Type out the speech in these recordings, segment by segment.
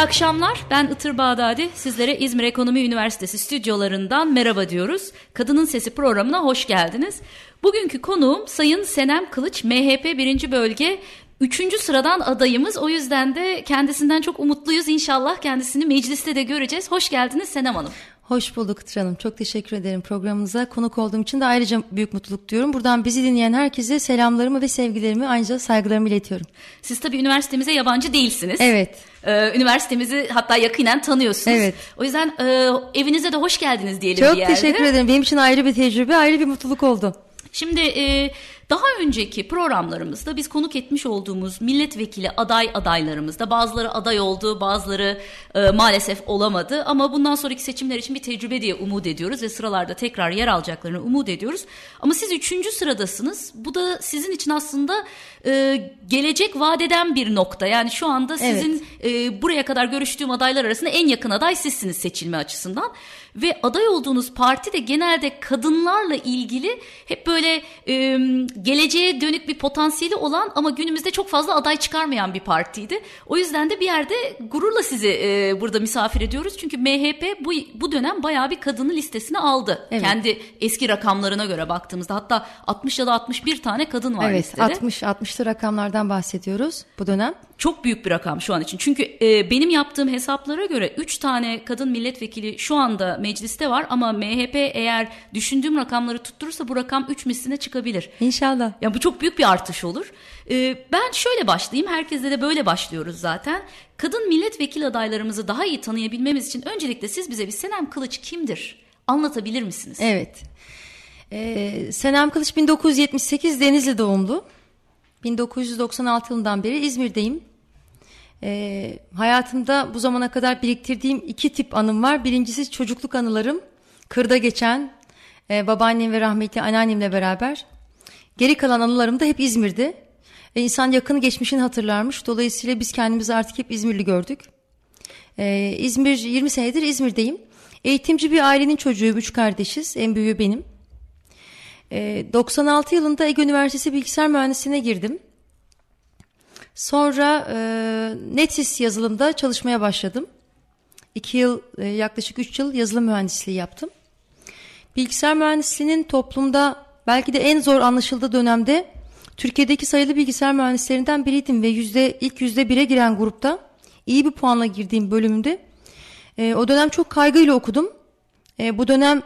Akşamlar. Ben Itır Bağdadi. Sizlere İzmir Ekonomi Üniversitesi stüdyolarından merhaba diyoruz. Kadının Sesi programına hoş geldiniz. Bugünkü konuğum Sayın Senem Kılıç, MHP 1. Bölge Üçüncü sıradan adayımız. O yüzden de kendisinden çok umutluyuz. İnşallah kendisini mecliste de göreceğiz. Hoş geldiniz Senem Hanım. Hoş bulduk Tıra Hanım. Çok teşekkür ederim programınıza. Konuk olduğum için de ayrıca büyük mutluluk diyorum. Buradan bizi dinleyen herkese selamlarımı ve sevgilerimi ayrıca saygılarımı iletiyorum. Siz tabii üniversitemize yabancı değilsiniz. Evet. Ee, üniversitemizi hatta yakinen tanıyorsunuz. Evet. O yüzden e, evinize de hoş geldiniz diyelim Çok bir yerde. teşekkür ederim. Benim için ayrı bir tecrübe, ayrı bir mutluluk oldu. Şimdi e, daha önceki programlarımızda biz konuk etmiş olduğumuz milletvekili aday adaylarımızda bazıları aday oldu, bazıları e, maalesef olamadı ama bundan sonraki seçimler için bir tecrübe diye umut ediyoruz ve sıralarda tekrar yer alacaklarını umut ediyoruz. Ama siz üçüncü sıradasınız. Bu da sizin için aslında e, gelecek vadeden bir nokta. Yani şu anda sizin evet. e, buraya kadar görüştüğüm adaylar arasında en yakın aday sizsiniz seçilme açısından. Ve aday olduğunuz parti de genelde kadınlarla ilgili hep böyle e, geleceğe dönük bir potansiyeli olan ama günümüzde çok fazla aday çıkarmayan bir partiydi. O yüzden de bir yerde gururla sizi e, burada misafir ediyoruz. Çünkü MHP bu, bu dönem bayağı bir kadını listesine aldı. Evet. Kendi eski rakamlarına göre baktığımızda hatta 60 ya da 61 tane kadın var evet, listede. Evet 60 60'lı rakamlardan bahsediyoruz bu dönem. Çok büyük bir rakam şu an için. Çünkü e, benim yaptığım hesaplara göre 3 tane kadın milletvekili şu anda mecliste var ama MHP eğer düşündüğüm rakamları tutturursa bu rakam 3 misline çıkabilir. İnşallah. Ya bu çok büyük bir artış olur. E, ben şöyle başlayayım. Herkeste de böyle başlıyoruz zaten. Kadın milletvekili adaylarımızı daha iyi tanıyabilmemiz için öncelikle siz bize bir Senem Kılıç kimdir? Anlatabilir misiniz? Evet. Ee, Senem Kılıç 1978 Denizli doğumlu. 1996 yılından beri İzmir'deyim. E, hayatımda bu zamana kadar biriktirdiğim iki tip anım var. Birincisi çocukluk anılarım. Kırda geçen e, babaannem ve rahmetli anneannemle beraber. Geri kalan anılarım da hep İzmir'de. E, insan yakın geçmişini hatırlarmış. Dolayısıyla biz kendimizi artık hep İzmirli gördük. E, İzmir 20 senedir İzmir'deyim. Eğitimci bir ailenin çocuğuyum. Üç kardeşiz. En büyüğü benim. E, 96 yılında Ege Üniversitesi Bilgisayar Mühendisliğine girdim. Sonra e, Netis yazılımda çalışmaya başladım. İki yıl, e, yaklaşık üç yıl yazılım mühendisliği yaptım. Bilgisayar mühendisliğinin toplumda belki de en zor anlaşıldığı dönemde Türkiye'deki sayılı bilgisayar mühendislerinden biriydim ve yüzde ilk yüzde bire giren grupta iyi bir puanla girdiğim bölümünde e, o dönem çok kaygıyla okudum. E, bu dönem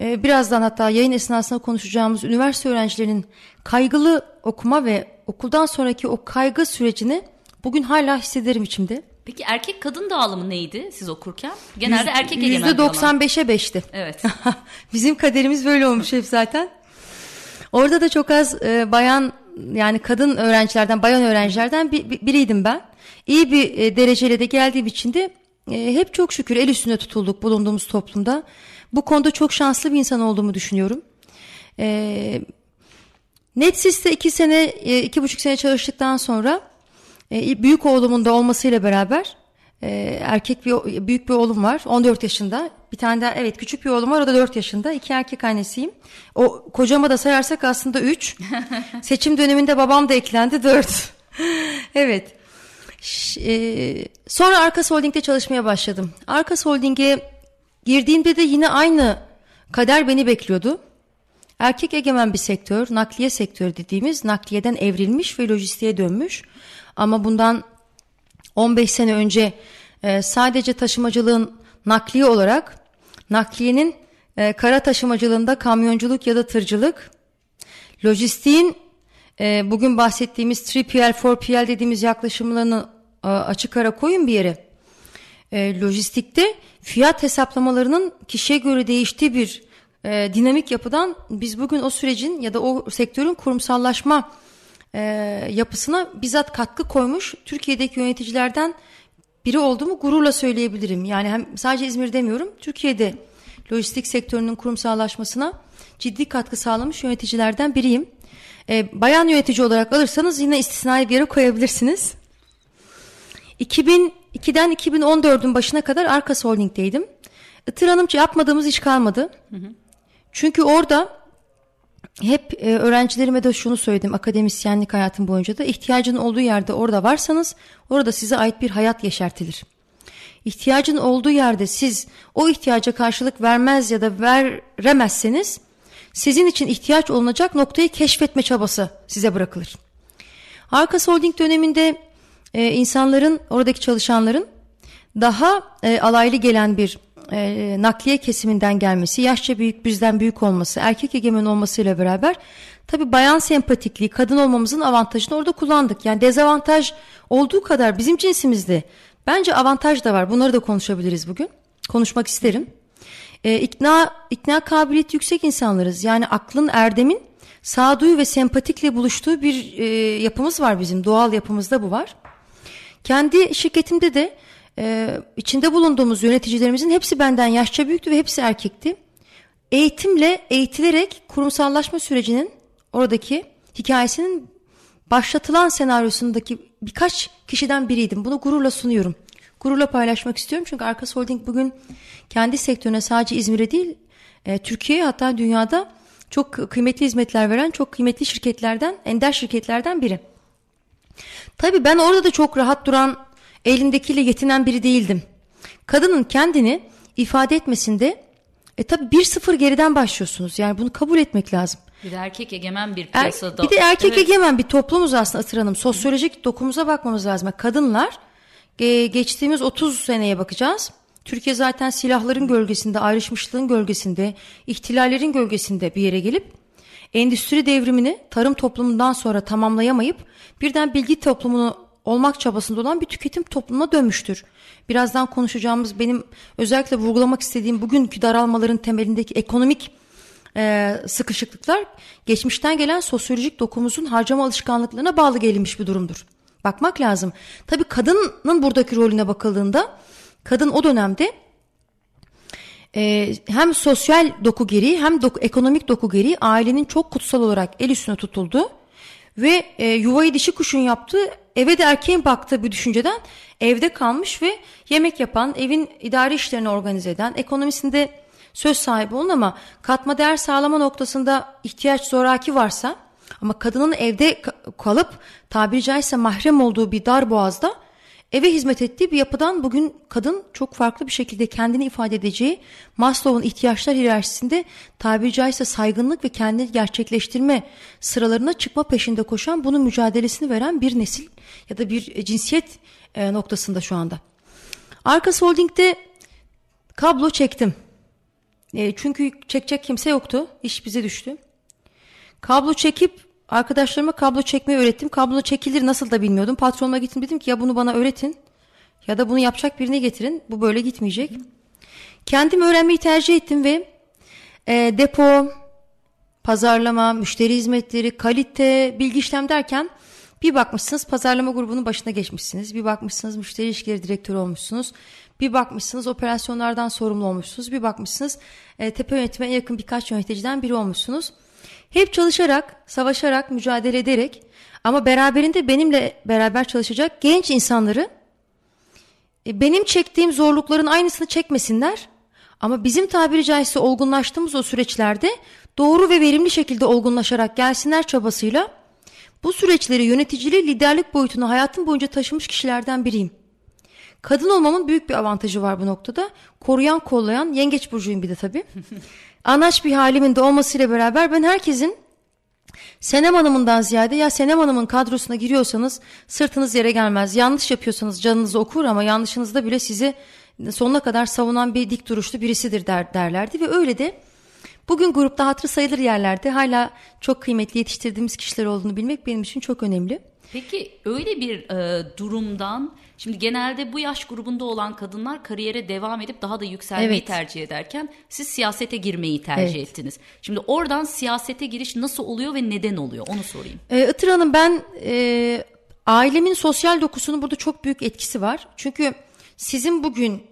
e, birazdan hatta yayın esnasında konuşacağımız üniversite öğrencilerinin kaygılı okuma ve okuldan sonraki o kaygı sürecini bugün hala hissederim içimde. Peki erkek kadın dağılımı neydi siz okurken? Genelde Yüz, erkek egemen %95'e 5'ti. Evet. Bizim kaderimiz böyle olmuş hep zaten. Orada da çok az e, bayan yani kadın öğrencilerden, bayan öğrencilerden bir, bir, biriydim ben. İyi bir e, dereceyle de geldiğim için de e, hep çok şükür el üstünde tutulduk bulunduğumuz toplumda. Bu konuda çok şanslı bir insan olduğumu düşünüyorum. E, Netsys'te iki sene, e, iki buçuk sene çalıştıktan sonra e, büyük oğlumun da olmasıyla beraber e, erkek bir büyük bir oğlum var 14 yaşında. Bir tane daha evet küçük bir oğlum var o da 4 yaşında. İki erkek annesiyim. O kocama da sayarsak aslında 3. Seçim döneminde babam da eklendi 4. evet. Sonra Arkas Holding'de çalışmaya başladım. Arkas Holding'e girdiğimde de yine aynı kader beni bekliyordu. Erkek egemen bir sektör, nakliye sektörü dediğimiz nakliyeden evrilmiş ve lojistiğe dönmüş. Ama bundan 15 sene önce e, sadece taşımacılığın nakliye olarak nakliyenin e, kara taşımacılığında kamyonculuk ya da tırcılık, lojistiğin e, bugün bahsettiğimiz 3PL, 4PL dediğimiz yaklaşımlarını e, açık ara koyun bir yere. E, lojistikte fiyat hesaplamalarının kişiye göre değiştiği bir e, dinamik yapıdan biz bugün o sürecin ya da o sektörün kurumsallaşma e, yapısına bizzat katkı koymuş Türkiye'deki yöneticilerden biri olduğumu gururla söyleyebilirim. Yani hem sadece İzmir demiyorum Türkiye'de lojistik sektörünün kurumsallaşmasına ciddi katkı sağlamış yöneticilerden biriyim. E, bayan yönetici olarak alırsanız yine istisnai bir yere koyabilirsiniz. 2002'den 2014'ün başına kadar Arkas Holding'deydim. Itır Hanım yapmadığımız iş kalmadı. Hı hı. Çünkü orada hep e, öğrencilerime de şunu söyledim akademisyenlik hayatım boyunca da ihtiyacın olduğu yerde orada varsanız orada size ait bir hayat yeşertilir. ihtiyacın olduğu yerde siz o ihtiyaca karşılık vermez ya da veremezseniz sizin için ihtiyaç olunacak noktayı keşfetme çabası size bırakılır. Arkas Holding döneminde e, insanların, oradaki çalışanların daha e, alaylı gelen bir e, nakliye kesiminden gelmesi, yaşça büyük bizden büyük olması, erkek egemen olmasıyla beraber tabi bayan sempatikliği, kadın olmamızın avantajını orada kullandık. Yani dezavantaj olduğu kadar bizim cinsimizde bence avantaj da var. Bunları da konuşabiliriz bugün. Konuşmak isterim. E, ikna, ikna kabiliyeti yüksek insanlarız. Yani aklın, erdemin sağduyu ve sempatikle buluştuğu bir e, yapımız var bizim. Doğal yapımızda bu var. Kendi şirketimde de e, içinde bulunduğumuz yöneticilerimizin hepsi benden yaşça büyüktü ve hepsi erkekti. Eğitimle eğitilerek kurumsallaşma sürecinin oradaki hikayesinin başlatılan senaryosundaki birkaç kişiden biriydim. Bunu gururla sunuyorum. Gururla paylaşmak istiyorum çünkü Arkas Holding bugün kendi sektörüne sadece İzmir'e değil e, Türkiye'ye hatta dünyada çok kıymetli hizmetler veren çok kıymetli şirketlerden, ender şirketlerden biri. Tabii ben orada da çok rahat duran, elindekiyle yetinen biri değildim. Kadının kendini ifade etmesinde e tabii bir sıfır geriden başlıyorsunuz. Yani bunu kabul etmek lazım. Bir de erkek egemen bir piyasada. Er, bir de erkek evet. egemen bir toplumuz aslında Atır Hanım. Sosyolojik dokumuza bakmamız lazım. Kadınlar e, geçtiğimiz 30 seneye bakacağız. Türkiye zaten silahların gölgesinde, ayrışmışlığın gölgesinde, ihtilallerin gölgesinde bir yere gelip endüstri devrimini tarım toplumundan sonra tamamlayamayıp birden bilgi toplumunu olmak çabasında olan bir tüketim toplumuna dönmüştür. Birazdan konuşacağımız benim özellikle vurgulamak istediğim bugünkü daralmaların temelindeki ekonomik e, sıkışıklıklar geçmişten gelen sosyolojik dokumuzun harcama alışkanlıklarına bağlı gelinmiş bir durumdur. Bakmak lazım. Tabii kadının buradaki rolüne bakıldığında kadın o dönemde e, hem sosyal doku gereği hem doku, ekonomik doku gereği ailenin çok kutsal olarak el üstüne tutuldu ve e, yuvayı dişi kuşun yaptığı eve de erkeğin baktığı bir düşünceden evde kalmış ve yemek yapan, evin idari işlerini organize eden, ekonomisinde söz sahibi olun ama katma değer sağlama noktasında ihtiyaç zoraki varsa ama kadının evde kalıp tabiri caizse mahrem olduğu bir dar boğazda eve hizmet ettiği bir yapıdan bugün kadın çok farklı bir şekilde kendini ifade edeceği Maslow'un ihtiyaçlar hiyerarşisinde tabiri caizse saygınlık ve kendini gerçekleştirme sıralarına çıkma peşinde koşan bunun mücadelesini veren bir nesil ya da bir cinsiyet e, noktasında şu anda. Arka Holding'de kablo çektim. E, çünkü çekecek kimse yoktu. İş bize düştü. Kablo çekip Arkadaşlarıma kablo çekmeyi öğrettim. Kablo çekilir nasıl da bilmiyordum. Patronuma gittim dedim ki ya bunu bana öğretin ya da bunu yapacak birini getirin. Bu böyle gitmeyecek. Kendim öğrenmeyi tercih ettim ve e, depo, pazarlama, müşteri hizmetleri, kalite, bilgi işlem derken bir bakmışsınız pazarlama grubunun başına geçmişsiniz. Bir bakmışsınız müşteri ilişkileri direktörü olmuşsunuz. Bir bakmışsınız operasyonlardan sorumlu olmuşsunuz. Bir bakmışsınız e, tepe yönetime yakın birkaç yöneticiden biri olmuşsunuz. Hep çalışarak, savaşarak, mücadele ederek ama beraberinde benimle beraber çalışacak genç insanları e, benim çektiğim zorlukların aynısını çekmesinler ama bizim tabiri caizse olgunlaştığımız o süreçlerde doğru ve verimli şekilde olgunlaşarak gelsinler çabasıyla bu süreçleri yöneticiliği liderlik boyutuna hayatım boyunca taşımış kişilerden biriyim. Kadın olmamın büyük bir avantajı var bu noktada. Koruyan kollayan yengeç burcuyum bir de tabii. anaç bir halimin de olmasıyla beraber ben herkesin Senem Hanım'ından ziyade ya Senem Hanım'ın kadrosuna giriyorsanız sırtınız yere gelmez. Yanlış yapıyorsanız canınızı okur ama yanlışınızda bile sizi sonuna kadar savunan bir dik duruşlu birisidir der, derlerdi ve öyle de bugün grupta hatırı sayılır yerlerde hala çok kıymetli yetiştirdiğimiz kişiler olduğunu bilmek benim için çok önemli. Peki öyle bir e, durumdan şimdi genelde bu yaş grubunda olan kadınlar kariyere devam edip daha da yükselmeyi evet. tercih ederken siz siyasete girmeyi tercih evet. ettiniz. Şimdi oradan siyasete giriş nasıl oluyor ve neden oluyor onu sorayım. E, Itır Hanım ben e, ailemin sosyal dokusunun burada çok büyük etkisi var. Çünkü sizin bugün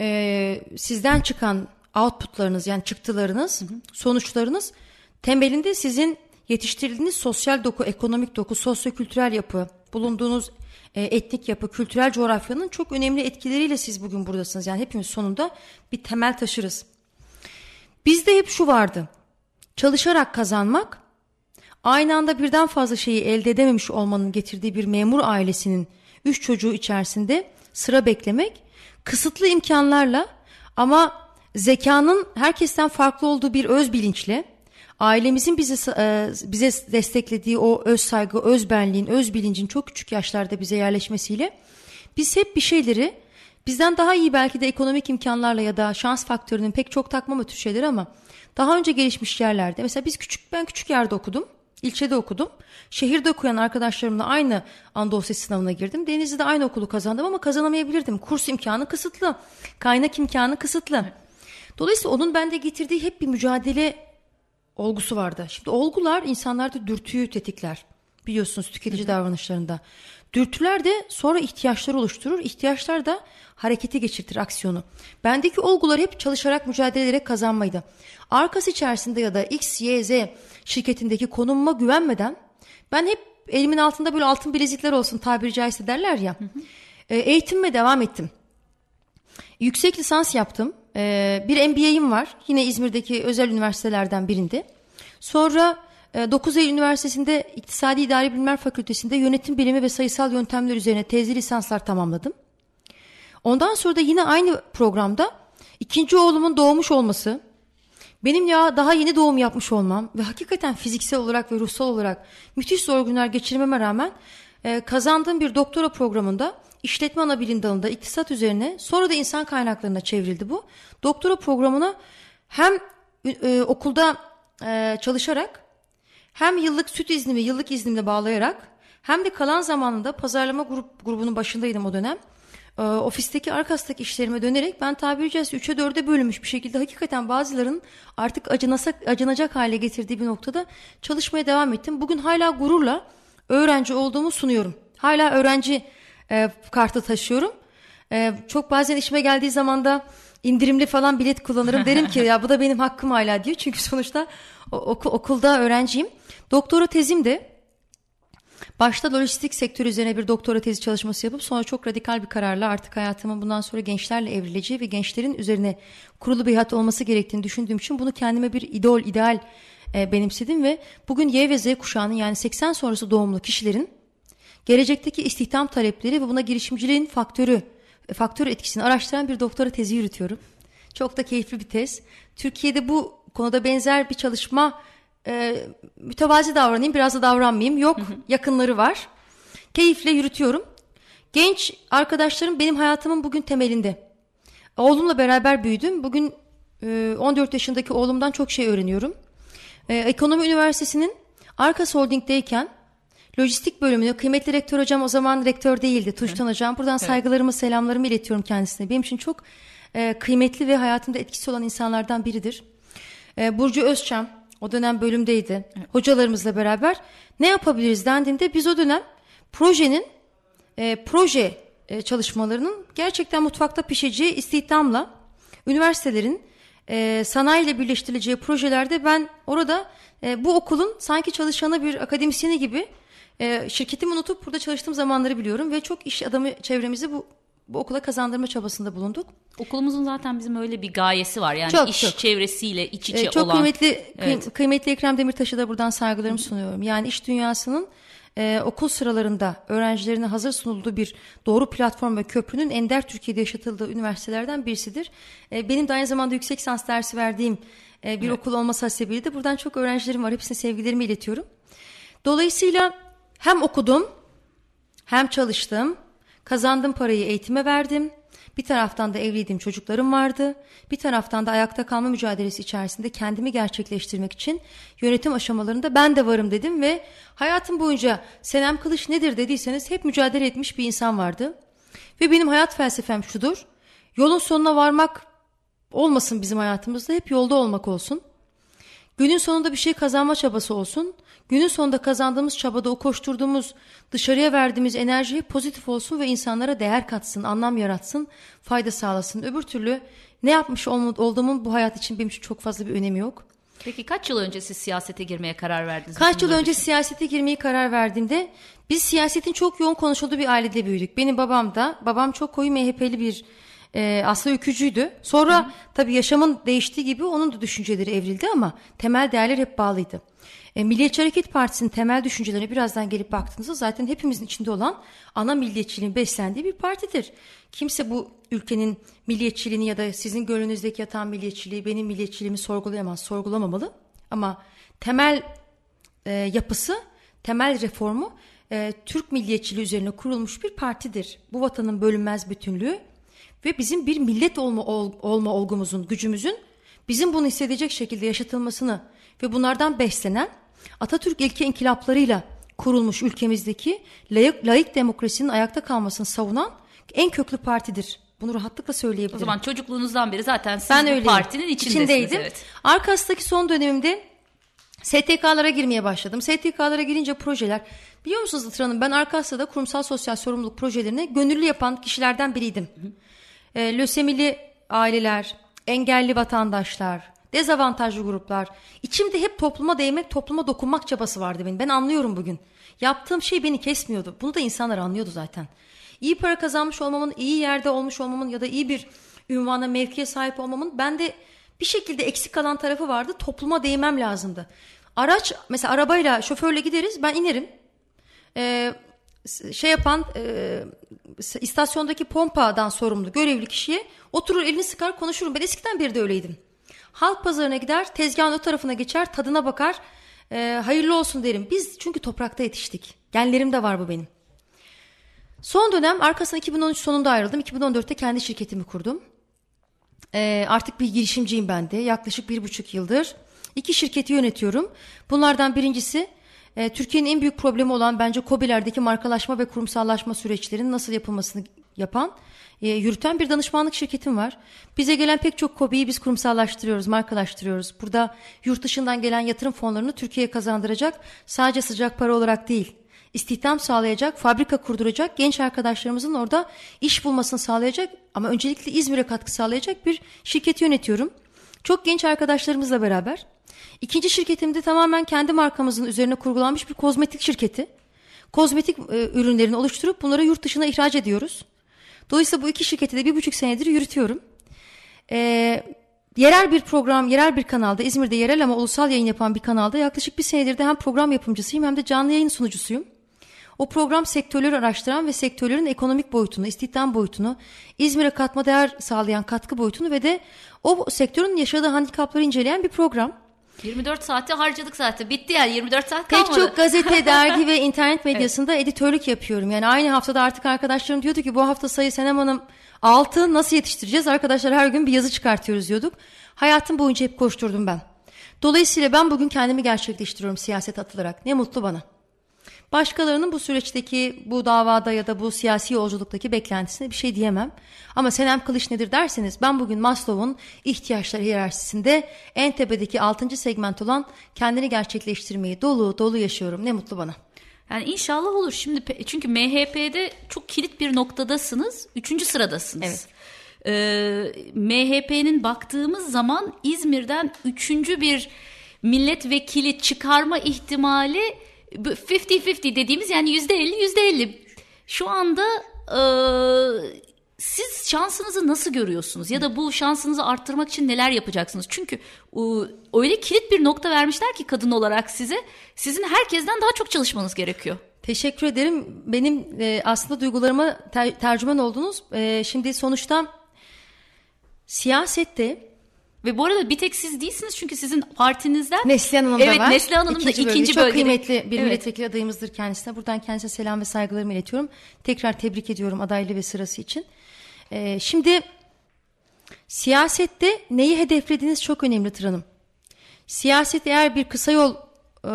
e, sizden çıkan outputlarınız yani çıktılarınız, hı hı. sonuçlarınız temelinde sizin yetiştirildiğiniz sosyal doku, ekonomik doku, sosyokültürel yapı, bulunduğunuz e, etnik yapı, kültürel coğrafyanın çok önemli etkileriyle siz bugün buradasınız. Yani hepimiz sonunda bir temel taşırız. Bizde hep şu vardı. Çalışarak kazanmak, aynı anda birden fazla şeyi elde edememiş olmanın getirdiği bir memur ailesinin üç çocuğu içerisinde sıra beklemek kısıtlı imkanlarla ama zekanın herkesten farklı olduğu bir öz bilinçle ailemizin bize e, bize desteklediği o öz saygı, öz benliğin, öz bilincin çok küçük yaşlarda bize yerleşmesiyle biz hep bir şeyleri bizden daha iyi belki de ekonomik imkanlarla ya da şans faktörünün pek çok takmam ötür şeyler ama daha önce gelişmiş yerlerde mesela biz küçük ben küçük yerde okudum. ilçede okudum. Şehirde okuyan arkadaşlarımla aynı Anadolu sınavına girdim. Denizli'de aynı okulu kazandım ama kazanamayabilirdim. Kurs imkanı kısıtlı. Kaynak imkanı kısıtlı. Dolayısıyla onun bende getirdiği hep bir mücadele olgusu vardı. Şimdi olgular insanlarda dürtüyü tetikler. Biliyorsunuz tüketici Hı-hı. davranışlarında. Dürtüler de sonra ihtiyaçlar oluşturur. İhtiyaçlar da harekete geçirtir aksiyonu. Bendeki olgular hep çalışarak mücadele ederek kazanmaydı. Arkası içerisinde ya da X, Y, Z şirketindeki konumuma güvenmeden ben hep elimin altında böyle altın bilezikler olsun tabiri caizse derler ya. Hı hı. E, eğitimime devam ettim. Yüksek lisans yaptım. E, bir MBA'im var. Yine İzmir'deki özel üniversitelerden birinde. Sonra 9 e, Eylül Üniversitesi'nde İktisadi İdari Bilimler Fakültesi'nde yönetim bilimi ve sayısal yöntemler üzerine tezli lisanslar tamamladım. Ondan sonra da yine aynı programda ikinci oğlumun doğmuş olması, benim ya daha yeni doğum yapmış olmam ve hakikaten fiziksel olarak ve ruhsal olarak müthiş zor günler geçirmeme rağmen e, kazandığım bir doktora programında işletme ana dalında iktisat üzerine sonra da insan kaynaklarına çevrildi bu. Doktora programına hem e, okulda e, çalışarak hem yıllık süt iznimi yıllık iznimle bağlayarak hem de kalan zamanında pazarlama grup, grubunun başındaydım o dönem. E, ofisteki arkasındaki işlerime dönerek ben tabiri caizse 3'e 4'e bölünmüş bir şekilde hakikaten bazılarının artık acınasak, acınacak hale getirdiği bir noktada çalışmaya devam ettim. Bugün hala gururla öğrenci olduğumu sunuyorum. Hala öğrenci e, kartı taşıyorum. E, çok bazen işime geldiği zaman da indirimli falan bilet kullanırım. Derim ki ya bu da benim hakkım hala diyor. Çünkü sonuçta okul, okulda öğrenciyim. Doktora tezim de başta lojistik sektörü üzerine bir doktora tezi çalışması yapıp sonra çok radikal bir kararla artık hayatımın bundan sonra gençlerle evrileceği ve gençlerin üzerine kurulu bir hayat olması gerektiğini düşündüğüm için bunu kendime bir idol, ideal e, benimsedim ve bugün Y ve Z kuşağının yani 80 sonrası doğumlu kişilerin gelecekteki istihdam talepleri ve buna girişimciliğin faktörü faktör etkisini araştıran bir doktora tezi yürütüyorum. Çok da keyifli bir tez. Türkiye'de bu konuda benzer bir çalışma e, mütevazi davranayım biraz da davranmayayım. Yok yakınları var. Keyifle yürütüyorum. Genç arkadaşlarım benim hayatımın bugün temelinde. Oğlumla beraber büyüdüm. Bugün e, 14 yaşındaki oğlumdan çok şey öğreniyorum. E, Ekonomi Üniversitesi'nin Arkas Holding'deyken lojistik bölümünü kıymetli rektör hocam o zaman rektör değildi Tuştan hocam. Buradan evet. saygılarımı selamlarımı iletiyorum kendisine. Benim için çok e, kıymetli ve hayatımda etkisi olan insanlardan biridir. E, Burcu Özçam o dönem bölümdeydi. Evet. Hocalarımızla beraber ne yapabiliriz dendiğinde biz o dönem projenin e, proje e, çalışmalarının gerçekten mutfakta pişeceği istihdamla üniversitelerin e, sanayiyle birleştirileceği projelerde ben orada e, bu okulun sanki çalışanı bir akademisyeni gibi e, şirketimi unutup burada çalıştığım zamanları biliyorum ve çok iş adamı çevremizi bu bu okula kazandırma çabasında bulunduk. Okulumuzun zaten bizim öyle bir gayesi var. Yani çok, iş çok. çevresiyle iç içe ee, çok olan. Çok kıymetli evet. kıymetli Ekrem Demirtaş'a da buradan saygılarımı sunuyorum. Yani iş dünyasının e, okul sıralarında öğrencilerine hazır sunulduğu bir doğru platform ve köprünün ender Türkiye'de yaşatıldığı üniversitelerden birisidir. E, benim de aynı zamanda yüksek sans dersi verdiğim e, bir evet. okul olması hasebiyle de buradan çok öğrencilerim var. Hepsine sevgilerimi iletiyorum. Dolayısıyla hem okudum hem çalıştım Kazandım parayı eğitime verdim. Bir taraftan da evliydim çocuklarım vardı. Bir taraftan da ayakta kalma mücadelesi içerisinde kendimi gerçekleştirmek için yönetim aşamalarında ben de varım dedim ve hayatım boyunca Senem Kılıç nedir dediyseniz hep mücadele etmiş bir insan vardı. Ve benim hayat felsefem şudur. Yolun sonuna varmak olmasın bizim hayatımızda hep yolda olmak olsun. Günün sonunda bir şey kazanma çabası olsun. Günün sonunda kazandığımız çabada o koşturduğumuz dışarıya verdiğimiz enerji pozitif olsun ve insanlara değer katsın, anlam yaratsın, fayda sağlasın. Öbür türlü ne yapmış olduğumun bu hayat için benim için çok fazla bir önemi yok. Peki kaç yıl önce siz siyasete girmeye karar verdiniz? Kaç yıl önce siyasete girmeye karar verdiğimde biz siyasetin çok yoğun konuşulduğu bir ailede büyüdük. Benim babam da, babam çok koyu MHP'li bir e, aslında ülkücüydü. Sonra Hı. tabii yaşamın değiştiği gibi onun da düşünceleri evrildi ama temel değerler hep bağlıydı. E, Milliyetçi Hareket Partisi'nin temel düşüncelerine birazdan gelip baktığınızda zaten hepimizin içinde olan ana milliyetçiliğin beslendiği bir partidir. Kimse bu ülkenin milliyetçiliğini ya da sizin gönlünüzdeki yatan milliyetçiliği benim milliyetçiliğimi sorgulayamaz, sorgulamamalı. Ama temel e, yapısı, temel reformu e, Türk milliyetçiliği üzerine kurulmuş bir partidir. Bu vatanın bölünmez bütünlüğü ve bizim bir millet olma, ol, olma olgumuzun, gücümüzün bizim bunu hissedecek şekilde yaşatılmasını ve bunlardan beslenen Atatürk ilke inkılaplarıyla kurulmuş ülkemizdeki layık, layık demokrasinin ayakta kalmasını savunan en köklü partidir. Bunu rahatlıkla söyleyebilirim. O zaman çocukluğunuzdan beri zaten siz ben bu öyleyim. partinin. İçindeydim. Evet. Arkasındaki son dönemimde STK'lara girmeye başladım. STK'lara girince projeler biliyor musunuz Lıtır ben Arkasya'da kurumsal sosyal sorumluluk projelerini gönüllü yapan kişilerden biriydim. Hı hı. E, lösemili aileler, engelli vatandaşlar, dezavantajlı gruplar. İçimde hep topluma değmek, topluma dokunmak çabası vardı benim. Ben anlıyorum bugün. Yaptığım şey beni kesmiyordu. Bunu da insanlar anlıyordu zaten. İyi para kazanmış olmamın, iyi yerde olmuş olmamın ya da iyi bir ünvana, mevkiye sahip olmamın bende bir şekilde eksik kalan tarafı vardı. Topluma değmem lazımdı. Araç mesela arabayla şoförle gideriz ben inerim. Ee, şey yapan e, istasyondaki pompadan sorumlu görevli kişiye oturur elini sıkar konuşurum. Ben eskiden beri de öyleydim. Halk pazarına gider tezgahın o tarafına geçer tadına bakar e, hayırlı olsun derim. Biz çünkü toprakta yetiştik. Genlerim de var bu benim. Son dönem arkasına 2013 sonunda ayrıldım. 2014'te kendi şirketimi kurdum. E, artık bir girişimciyim ben de. Yaklaşık bir buçuk yıldır. İki şirketi yönetiyorum. Bunlardan birincisi e, Türkiye'nin en büyük problemi olan bence COBİ'lerdeki markalaşma ve kurumsallaşma süreçlerinin nasıl yapılmasını yapan, e, yürüten bir danışmanlık şirketim var. Bize gelen pek çok COBİ'yi biz kurumsallaştırıyoruz, markalaştırıyoruz. Burada yurt dışından gelen yatırım fonlarını Türkiye'ye kazandıracak sadece sıcak para olarak değil, istihdam sağlayacak, fabrika kurduracak, genç arkadaşlarımızın orada iş bulmasını sağlayacak ama öncelikle İzmir'e katkı sağlayacak bir şirketi yönetiyorum. Çok genç arkadaşlarımızla beraber. İkinci şirketimde tamamen kendi markamızın üzerine kurgulanmış bir kozmetik şirketi. Kozmetik e, ürünlerini oluşturup bunları yurt dışına ihraç ediyoruz. Dolayısıyla bu iki şirketi de bir buçuk senedir yürütüyorum. E, yerel bir program, yerel bir kanalda, İzmir'de yerel ama ulusal yayın yapan bir kanalda yaklaşık bir senedir de hem program yapımcısıyım hem de canlı yayın sunucusuyum. O program sektörleri araştıran ve sektörlerin ekonomik boyutunu, istihdam boyutunu, İzmir'e katma değer sağlayan katkı boyutunu ve de o sektörün yaşadığı handikapları inceleyen bir program. 24 saati harcadık zaten. Bitti yani 24 saat kalmadı. Pek çok gazete, dergi ve internet medyasında evet. editörlük yapıyorum. Yani aynı haftada artık arkadaşlarım diyordu ki bu hafta sayı Senem Hanım 6 nasıl yetiştireceğiz? Arkadaşlar her gün bir yazı çıkartıyoruz diyorduk. Hayatım boyunca hep koşturdum ben. Dolayısıyla ben bugün kendimi gerçekleştiriyorum siyaset atılarak. Ne mutlu bana. Başkalarının bu süreçteki, bu davada ya da bu siyasi yolculuktaki beklentisine bir şey diyemem. Ama Senem Kılıç nedir derseniz ben bugün Maslow'un ihtiyaçları hiyerarşisinde en tepedeki 6. segment olan kendini gerçekleştirmeyi dolu dolu yaşıyorum. Ne mutlu bana. Yani inşallah olur. Şimdi çünkü MHP'de çok kilit bir noktadasınız. Üçüncü sıradasınız. Evet. Ee, MHP'nin baktığımız zaman İzmir'den üçüncü bir milletvekili çıkarma ihtimali 50-50 dediğimiz yani yüzde elli yüzde elli. Şu anda e, siz şansınızı nasıl görüyorsunuz ya da bu şansınızı arttırmak için neler yapacaksınız? Çünkü e, öyle kilit bir nokta vermişler ki kadın olarak size sizin herkesten daha çok çalışmanız gerekiyor. Teşekkür ederim. Benim e, aslında duygularıma ter, tercüman oldunuz. E, şimdi sonuçta siyasette ve bu arada bir tek siz değilsiniz çünkü sizin partinizden Neslihan Hanım evet, da var. Neslihan Hanım ikinci da ikinci bölgede. Çok kıymetli bir evet. milletvekili adayımızdır kendisine. Buradan kendisine selam ve saygılarımı iletiyorum. Tekrar tebrik ediyorum adaylı ve sırası için. Ee, şimdi siyasette neyi hedeflediğiniz çok önemli Tıranım. Siyaset eğer bir kısa yol e,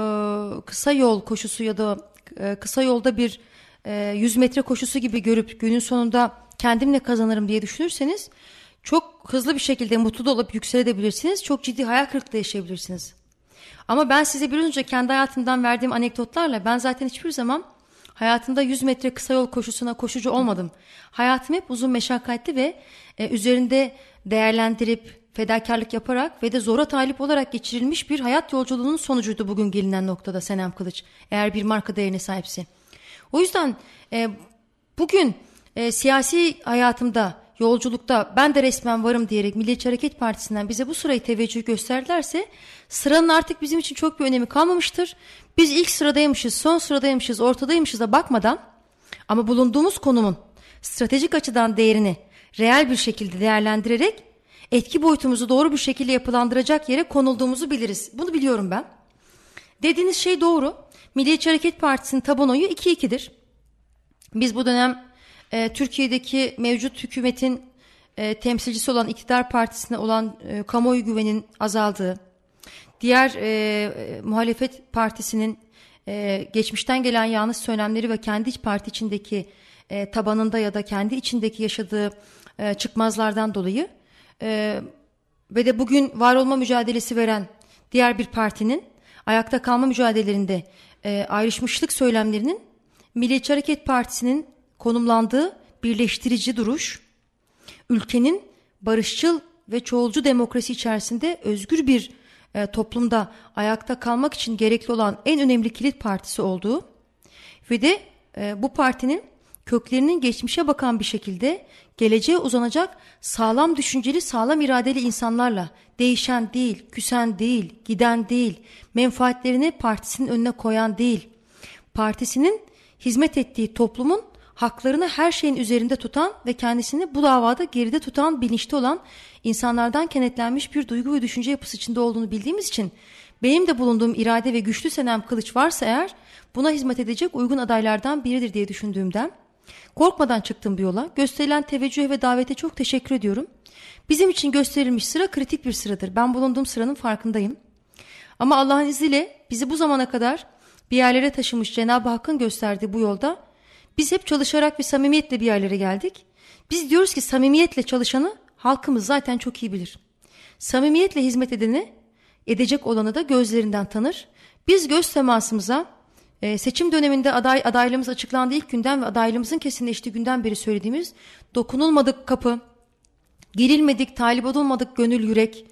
kısa yol koşusu ya da e, kısa yolda bir 100 e, metre koşusu gibi görüp günün sonunda kendimle kazanırım diye düşünürseniz çok hızlı bir şekilde mutlu da olup yükselebilirsiniz. Çok ciddi hayal kırıklığı yaşayabilirsiniz. Ama ben size bir önce kendi hayatımdan verdiğim anekdotlarla ben zaten hiçbir zaman hayatımda 100 metre kısa yol koşusuna koşucu olmadım. Hayatım hep uzun meşakkatli ve e, üzerinde değerlendirip fedakarlık yaparak ve de zora talip olarak geçirilmiş bir hayat yolculuğunun sonucuydu bugün gelinen noktada Senem Kılıç. Eğer bir marka değerine sahipse. O yüzden e, bugün e, siyasi hayatımda yolculukta ben de resmen varım diyerek Milliyetçi Hareket Partisi'nden bize bu sırayı teveccüh gösterdilerse sıranın artık bizim için çok bir önemi kalmamıştır. Biz ilk sıradaymışız, son sıradaymışız, ortadaymışız'a bakmadan ama bulunduğumuz konumun stratejik açıdan değerini reel bir şekilde değerlendirerek etki boyutumuzu doğru bir şekilde yapılandıracak yere konulduğumuzu biliriz. Bunu biliyorum ben. Dediğiniz şey doğru. Milliyetçi Hareket Partisi'nin taban oyu 2-2'dir. Biz bu dönem e, Türkiye'deki mevcut hükümetin e, temsilcisi olan iktidar partisine olan e, kamuoyu güvenin azaldığı, diğer e, muhalefet partisinin e, geçmişten gelen yanlış söylemleri ve kendi parti içindeki e, tabanında ya da kendi içindeki yaşadığı e, çıkmazlardan dolayı e, ve de bugün var olma mücadelesi veren diğer bir partinin ayakta kalma mücadelelerinde e, ayrışmışlık söylemlerinin Milliyetçi Hareket Partisi'nin konumlandığı birleştirici duruş, ülkenin barışçıl ve çoğulcu demokrasi içerisinde özgür bir e, toplumda ayakta kalmak için gerekli olan en önemli kilit partisi olduğu ve de e, bu partinin köklerinin geçmişe bakan bir şekilde geleceğe uzanacak sağlam düşünceli, sağlam iradeli insanlarla değişen değil, küsen değil, giden değil, menfaatlerini partisinin önüne koyan değil, partisinin hizmet ettiği toplumun haklarını her şeyin üzerinde tutan ve kendisini bu davada geride tutan bilinçli olan insanlardan kenetlenmiş bir duygu ve düşünce yapısı içinde olduğunu bildiğimiz için benim de bulunduğum irade ve güçlü senem kılıç varsa eğer buna hizmet edecek uygun adaylardan biridir diye düşündüğümden korkmadan çıktım bir yola. Gösterilen teveccühe ve davete çok teşekkür ediyorum. Bizim için gösterilmiş sıra kritik bir sıradır. Ben bulunduğum sıranın farkındayım. Ama Allah'ın izniyle bizi bu zamana kadar bir yerlere taşımış Cenab-ı Hakk'ın gösterdiği bu yolda biz hep çalışarak ve samimiyetle bir yerlere geldik. Biz diyoruz ki samimiyetle çalışanı halkımız zaten çok iyi bilir. Samimiyetle hizmet edeni, edecek olanı da gözlerinden tanır. Biz göz temasımıza e, seçim döneminde aday adaylığımız açıklandığı ilk günden ve adaylığımızın kesinleştiği günden beri söylediğimiz dokunulmadık kapı, gerilmedik, talip olmadık gönül yürek,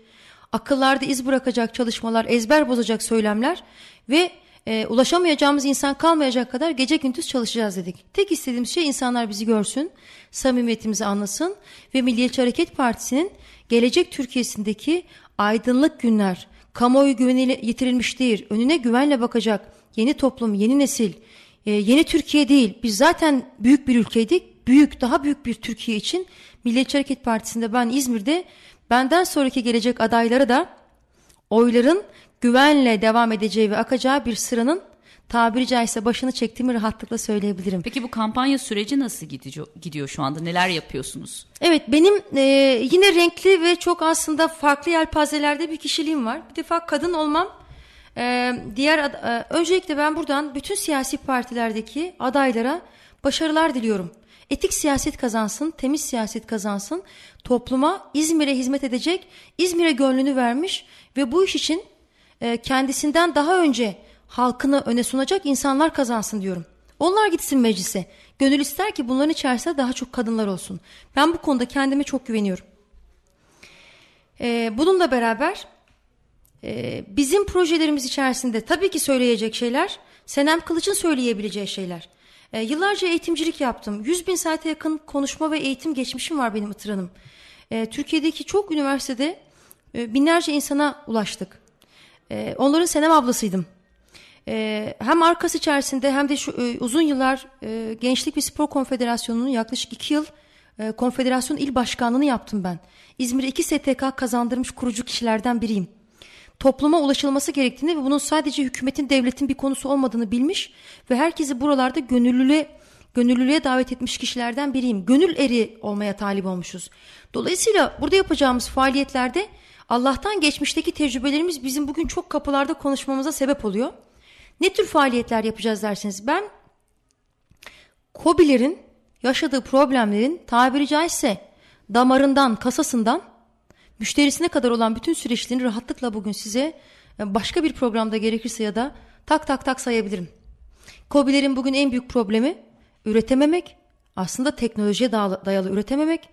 akıllarda iz bırakacak çalışmalar, ezber bozacak söylemler ve e, ulaşamayacağımız insan kalmayacak kadar gece gündüz çalışacağız dedik. Tek istediğimiz şey insanlar bizi görsün, samimiyetimizi anlasın ve Milliyetçi Hareket Partisi'nin gelecek Türkiye'sindeki aydınlık günler, kamuoyu güveni yitirilmiş değil, önüne güvenle bakacak yeni toplum, yeni nesil, e, yeni Türkiye değil. Biz zaten büyük bir ülkeydik. Büyük, daha büyük bir Türkiye için Milliyetçi Hareket Partisi'nde ben İzmir'de benden sonraki gelecek adaylara da oyların güvenle devam edeceği ve akacağı bir sıranın tabiri caizse başını çektiğimi rahatlıkla söyleyebilirim. Peki bu kampanya süreci nasıl gidiyor, gidiyor şu anda? Neler yapıyorsunuz? Evet benim e, yine renkli ve çok aslında farklı yelpazelerde bir kişiliğim var. Bir defa kadın olmam. E, diğer e, öncelikle ben buradan bütün siyasi partilerdeki adaylara başarılar diliyorum. Etik siyaset kazansın, temiz siyaset kazansın. Topluma İzmir'e hizmet edecek, İzmir'e gönlünü vermiş ve bu iş için e, kendisinden daha önce halkını öne sunacak insanlar kazansın diyorum. Onlar gitsin meclise. Gönül ister ki bunların içerisinde daha çok kadınlar olsun. Ben bu konuda kendime çok güveniyorum. Ee, bununla beraber e, bizim projelerimiz içerisinde tabii ki söyleyecek şeyler Senem Kılıç'ın söyleyebileceği şeyler. E, yıllarca eğitimcilik yaptım. 100 bin saate yakın konuşma ve eğitim geçmişim var benim Itır E, Türkiye'deki çok üniversitede e, binlerce insana ulaştık. E, onların Senem ablasıydım. E, hem arkası içerisinde hem de şu e, uzun yıllar e, Gençlik ve Spor Konfederasyonu'nun yaklaşık iki yıl e, konfederasyon il başkanlığını yaptım ben. İzmir'e iki STK kazandırmış kurucu kişilerden biriyim. Topluma ulaşılması gerektiğini ve bunun sadece hükümetin devletin bir konusu olmadığını bilmiş ve herkesi buralarda gönüllülüğe gönüllülüğe davet etmiş kişilerden biriyim. Gönül eri olmaya talip olmuşuz. Dolayısıyla burada yapacağımız faaliyetlerde Allah'tan geçmişteki tecrübelerimiz bizim bugün çok kapılarda konuşmamıza sebep oluyor. Ne tür faaliyetler yapacağız derseniz ben COBİ'lerin yaşadığı problemlerin tabiri caizse damarından, kasasından müşterisine kadar olan bütün süreçlerini rahatlıkla bugün size e, başka bir programda gerekirse ya da tak tak tak sayabilirim. COBİ'lerin bugün en büyük problemi üretememek, aslında teknolojiye dayalı üretememek,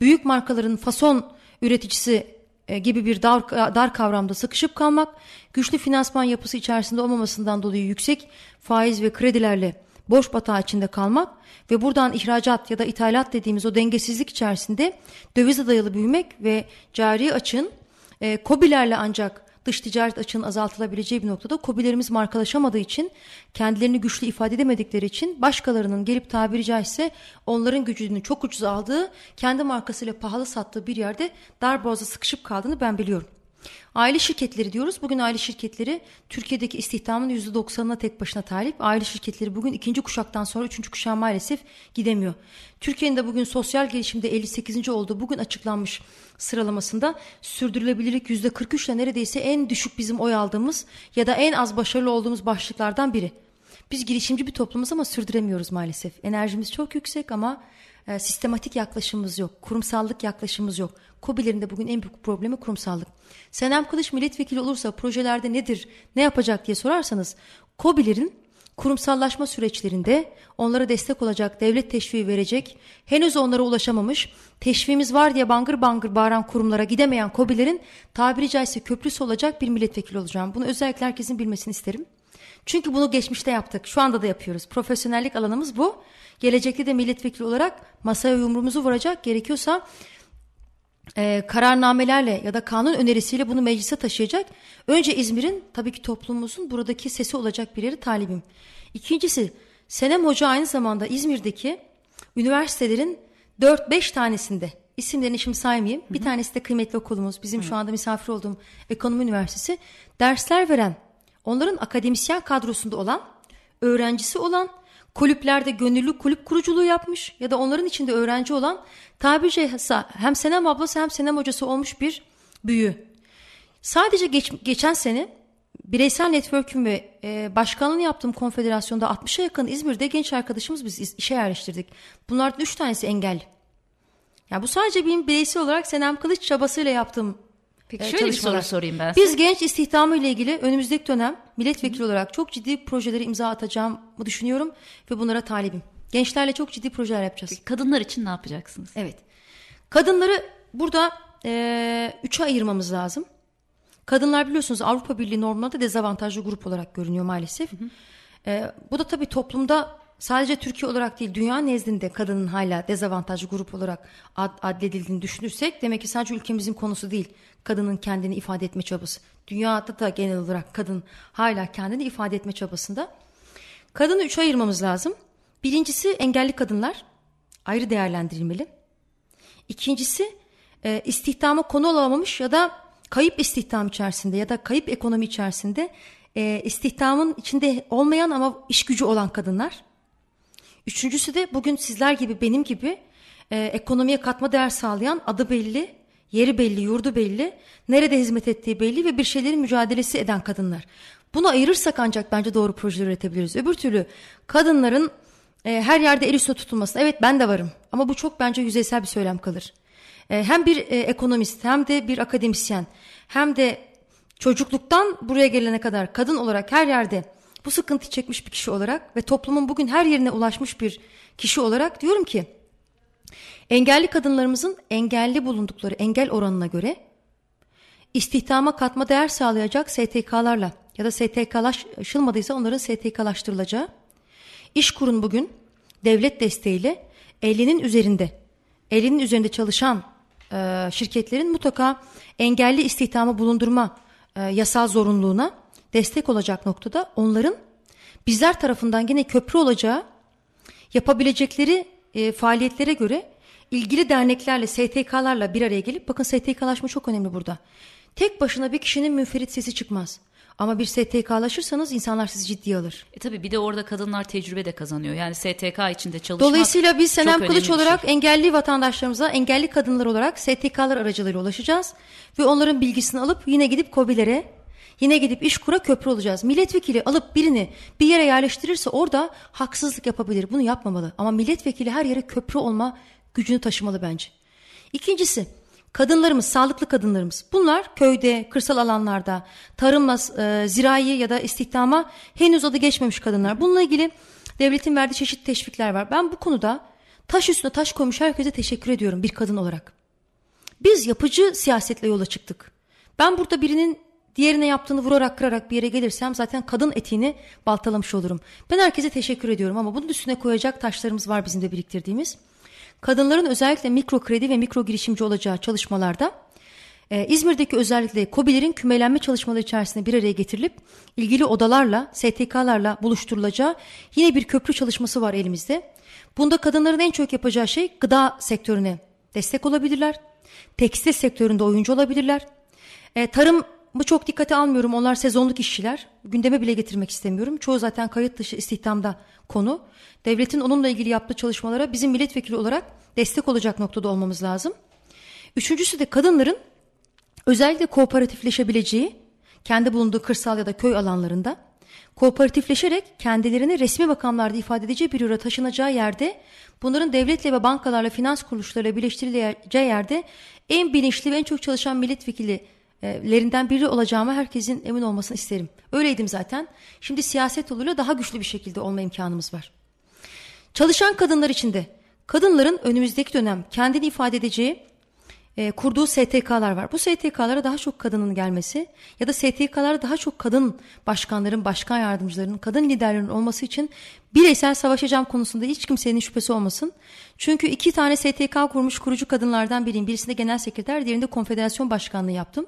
büyük markaların fason üreticisi e, gibi bir dar, dar kavramda sıkışıp kalmak, güçlü finansman yapısı içerisinde olmamasından dolayı yüksek faiz ve kredilerle boş batağı içinde kalmak ve buradan ihracat ya da ithalat dediğimiz o dengesizlik içerisinde dövize dayalı büyümek ve cari açın e, kobilerle ancak dış ticaret açığının azaltılabileceği bir noktada kobilerimiz markalaşamadığı için kendilerini güçlü ifade edemedikleri için başkalarının gelip tabiri caizse onların gücünü çok ucuz aldığı kendi markasıyla pahalı sattığı bir yerde dar boğaza sıkışıp kaldığını ben biliyorum. Aile şirketleri diyoruz. Bugün aile şirketleri Türkiye'deki istihdamın %90'ına tek başına talip. Aile şirketleri bugün ikinci kuşaktan sonra üçüncü kuşağa maalesef gidemiyor. Türkiye'nin de bugün sosyal gelişimde 58. olduğu bugün açıklanmış sıralamasında sürdürülebilirlik %43 ile neredeyse en düşük bizim oy aldığımız ya da en az başarılı olduğumuz başlıklardan biri. Biz girişimci bir toplumuz ama sürdüremiyoruz maalesef. Enerjimiz çok yüksek ama e, sistematik yaklaşımımız yok. Kurumsallık yaklaşımımız yok. KOBİ'lerin de bugün en büyük problemi kurumsallık. Senem Kılıç milletvekili olursa projelerde nedir, ne yapacak diye sorarsanız KOBİ'lerin kurumsallaşma süreçlerinde onlara destek olacak, devlet teşviği verecek, henüz onlara ulaşamamış, teşviğimiz var diye bangır bangır bağıran kurumlara gidemeyen KOBİ'lerin tabiri caizse köprüsü olacak bir milletvekili olacağım. Bunu özellikle herkesin bilmesini isterim. Çünkü bunu geçmişte yaptık. Şu anda da yapıyoruz. Profesyonellik alanımız bu. Gelecekte de milletvekili olarak masaya yumruğumuzu vuracak. Gerekiyorsa e, kararnamelerle ya da kanun önerisiyle bunu meclise taşıyacak. Önce İzmir'in tabii ki toplumumuzun buradaki sesi olacak bir yeri talibim. İkincisi Senem Hoca aynı zamanda İzmir'deki üniversitelerin 4-5 tanesinde isimlerini şimdi saymayayım. Hı hı. Bir tanesi de kıymetli okulumuz. Bizim hı. şu anda misafir olduğum Ekonomi Üniversitesi. Dersler veren, onların akademisyen kadrosunda olan, öğrencisi olan kulüplerde gönüllü kulüp kuruculuğu yapmış ya da onların içinde öğrenci olan tabiri caizse hem Senem ablası hem Senem hocası olmuş bir büyü. Sadece geç, geçen sene bireysel network'üm ve e, başkanlığını yaptığım konfederasyonda 60'a yakın İzmir'de genç arkadaşımız biz işe yerleştirdik. Bunlardan 3 tanesi engelli. Yani bu sadece benim bireysel olarak Senem Kılıç çabasıyla yaptığım Peki şöyle bir soru sorayım ben size. Biz genç istihdamı ile ilgili önümüzdeki dönem milletvekili Hı. olarak çok ciddi projeleri imza atacağımı düşünüyorum ve bunlara talibim. Gençlerle çok ciddi projeler yapacağız. Peki, kadınlar için ne yapacaksınız? Evet. Kadınları burada e, üçe ayırmamız lazım. Kadınlar biliyorsunuz Avrupa Birliği normlarında dezavantajlı grup olarak görünüyor maalesef. Hı hı. E, bu da tabii toplumda sadece Türkiye olarak değil dünya nezdinde kadının hala dezavantajlı grup olarak ad, adledildiğini düşünürsek demek ki sadece ülkemizin konusu değil kadının kendini ifade etme çabası. Dünyada da genel olarak kadın hala kendini ifade etme çabasında. Kadını üç ayırmamız lazım. Birincisi engelli kadınlar ayrı değerlendirilmeli. İkincisi e, istihdama konu olamamış ya da kayıp istihdam içerisinde ya da kayıp ekonomi içerisinde e, istihdamın içinde olmayan ama iş gücü olan kadınlar. Üçüncüsü de bugün sizler gibi benim gibi e, ekonomiye katma değer sağlayan adı belli, yeri belli, yurdu belli, nerede hizmet ettiği belli ve bir şeylerin mücadelesi eden kadınlar. Bunu ayırırsak ancak bence doğru projeler üretebiliriz. Öbür türlü kadınların e, her yerde el üstüne tutulmasına evet ben de varım ama bu çok bence yüzeysel bir söylem kalır. E, hem bir e, ekonomist hem de bir akademisyen hem de çocukluktan buraya gelene kadar kadın olarak her yerde bu sıkıntı çekmiş bir kişi olarak ve toplumun bugün her yerine ulaşmış bir kişi olarak diyorum ki engelli kadınlarımızın engelli bulundukları engel oranına göre istihdama katma değer sağlayacak STK'larla ya da STK'laşılmadıysa onların STK'laştırılacağı iş kurun bugün devlet desteğiyle 50'nin üzerinde 50'nin üzerinde çalışan e, şirketlerin mutlaka engelli istihdamı bulundurma e, yasal zorunluluğuna destek olacak noktada onların bizler tarafından yine köprü olacağı yapabilecekleri e, faaliyetlere göre ilgili derneklerle, STK'larla bir araya gelip bakın STK'laşma çok önemli burada. Tek başına bir kişinin münferit sesi çıkmaz. Ama bir STK'laşırsanız insanlar sizi ciddiye alır. E tabii bir de orada kadınlar tecrübe de kazanıyor. Yani STK içinde çalışmak Dolayısıyla biz Senem Kılıç olarak şey. engelli vatandaşlarımıza, engelli kadınlar olarak STK'lar aracılığıyla ulaşacağız. Ve onların bilgisini alıp yine gidip COBİ'lere Yine gidip iş kura köprü olacağız. Milletvekili alıp birini bir yere yerleştirirse orada haksızlık yapabilir. Bunu yapmamalı. Ama milletvekili her yere köprü olma gücünü taşımalı bence. İkincisi kadınlarımız, sağlıklı kadınlarımız. Bunlar köyde, kırsal alanlarda, tarımla, e, zirai ya da istihdama henüz adı geçmemiş kadınlar. Bununla ilgili devletin verdiği çeşitli teşvikler var. Ben bu konuda taş üstüne taş koymuş herkese teşekkür ediyorum bir kadın olarak. Biz yapıcı siyasetle yola çıktık. Ben burada birinin diğerine yaptığını vurarak kırarak bir yere gelirsem zaten kadın etiğini baltalamış olurum. Ben herkese teşekkür ediyorum ama bunun üstüne koyacak taşlarımız var bizim de biriktirdiğimiz. Kadınların özellikle mikro kredi ve mikro girişimci olacağı çalışmalarda ee, İzmir'deki özellikle COBİ'lerin kümelenme çalışmaları içerisinde bir araya getirilip ilgili odalarla, STK'larla buluşturulacağı yine bir köprü çalışması var elimizde. Bunda kadınların en çok yapacağı şey gıda sektörüne destek olabilirler. Tekstil sektöründe oyuncu olabilirler. E, tarım bu çok dikkate almıyorum. Onlar sezonluk işçiler. Gündeme bile getirmek istemiyorum. Çoğu zaten kayıt dışı istihdamda konu. Devletin onunla ilgili yaptığı çalışmalara bizim milletvekili olarak destek olacak noktada olmamız lazım. Üçüncüsü de kadınların özellikle kooperatifleşebileceği, kendi bulunduğu kırsal ya da köy alanlarında kooperatifleşerek kendilerini resmi makamlarda ifade edeceği bir yere taşınacağı yerde bunların devletle ve bankalarla finans kuruluşlarıyla birleştirileceği yerde en bilinçli ve en çok çalışan milletvekillerinden biri olacağımı herkesin emin olmasını isterim. Öyleydim zaten. Şimdi siyaset yoluyla daha güçlü bir şekilde olma imkanımız var. Çalışan kadınlar için de kadınların önümüzdeki dönem kendini ifade edeceği e, kurduğu STK'lar var. Bu STK'lara daha çok kadının gelmesi ya da STK'lara daha çok kadın başkanların, başkan yardımcılarının, kadın liderlerin olması için bireysel savaşacağım konusunda hiç kimsenin şüphesi olmasın. Çünkü iki tane STK kurmuş kurucu kadınlardan biriyim. Birisinde genel sekreter, diğerinde konfederasyon başkanlığı yaptım.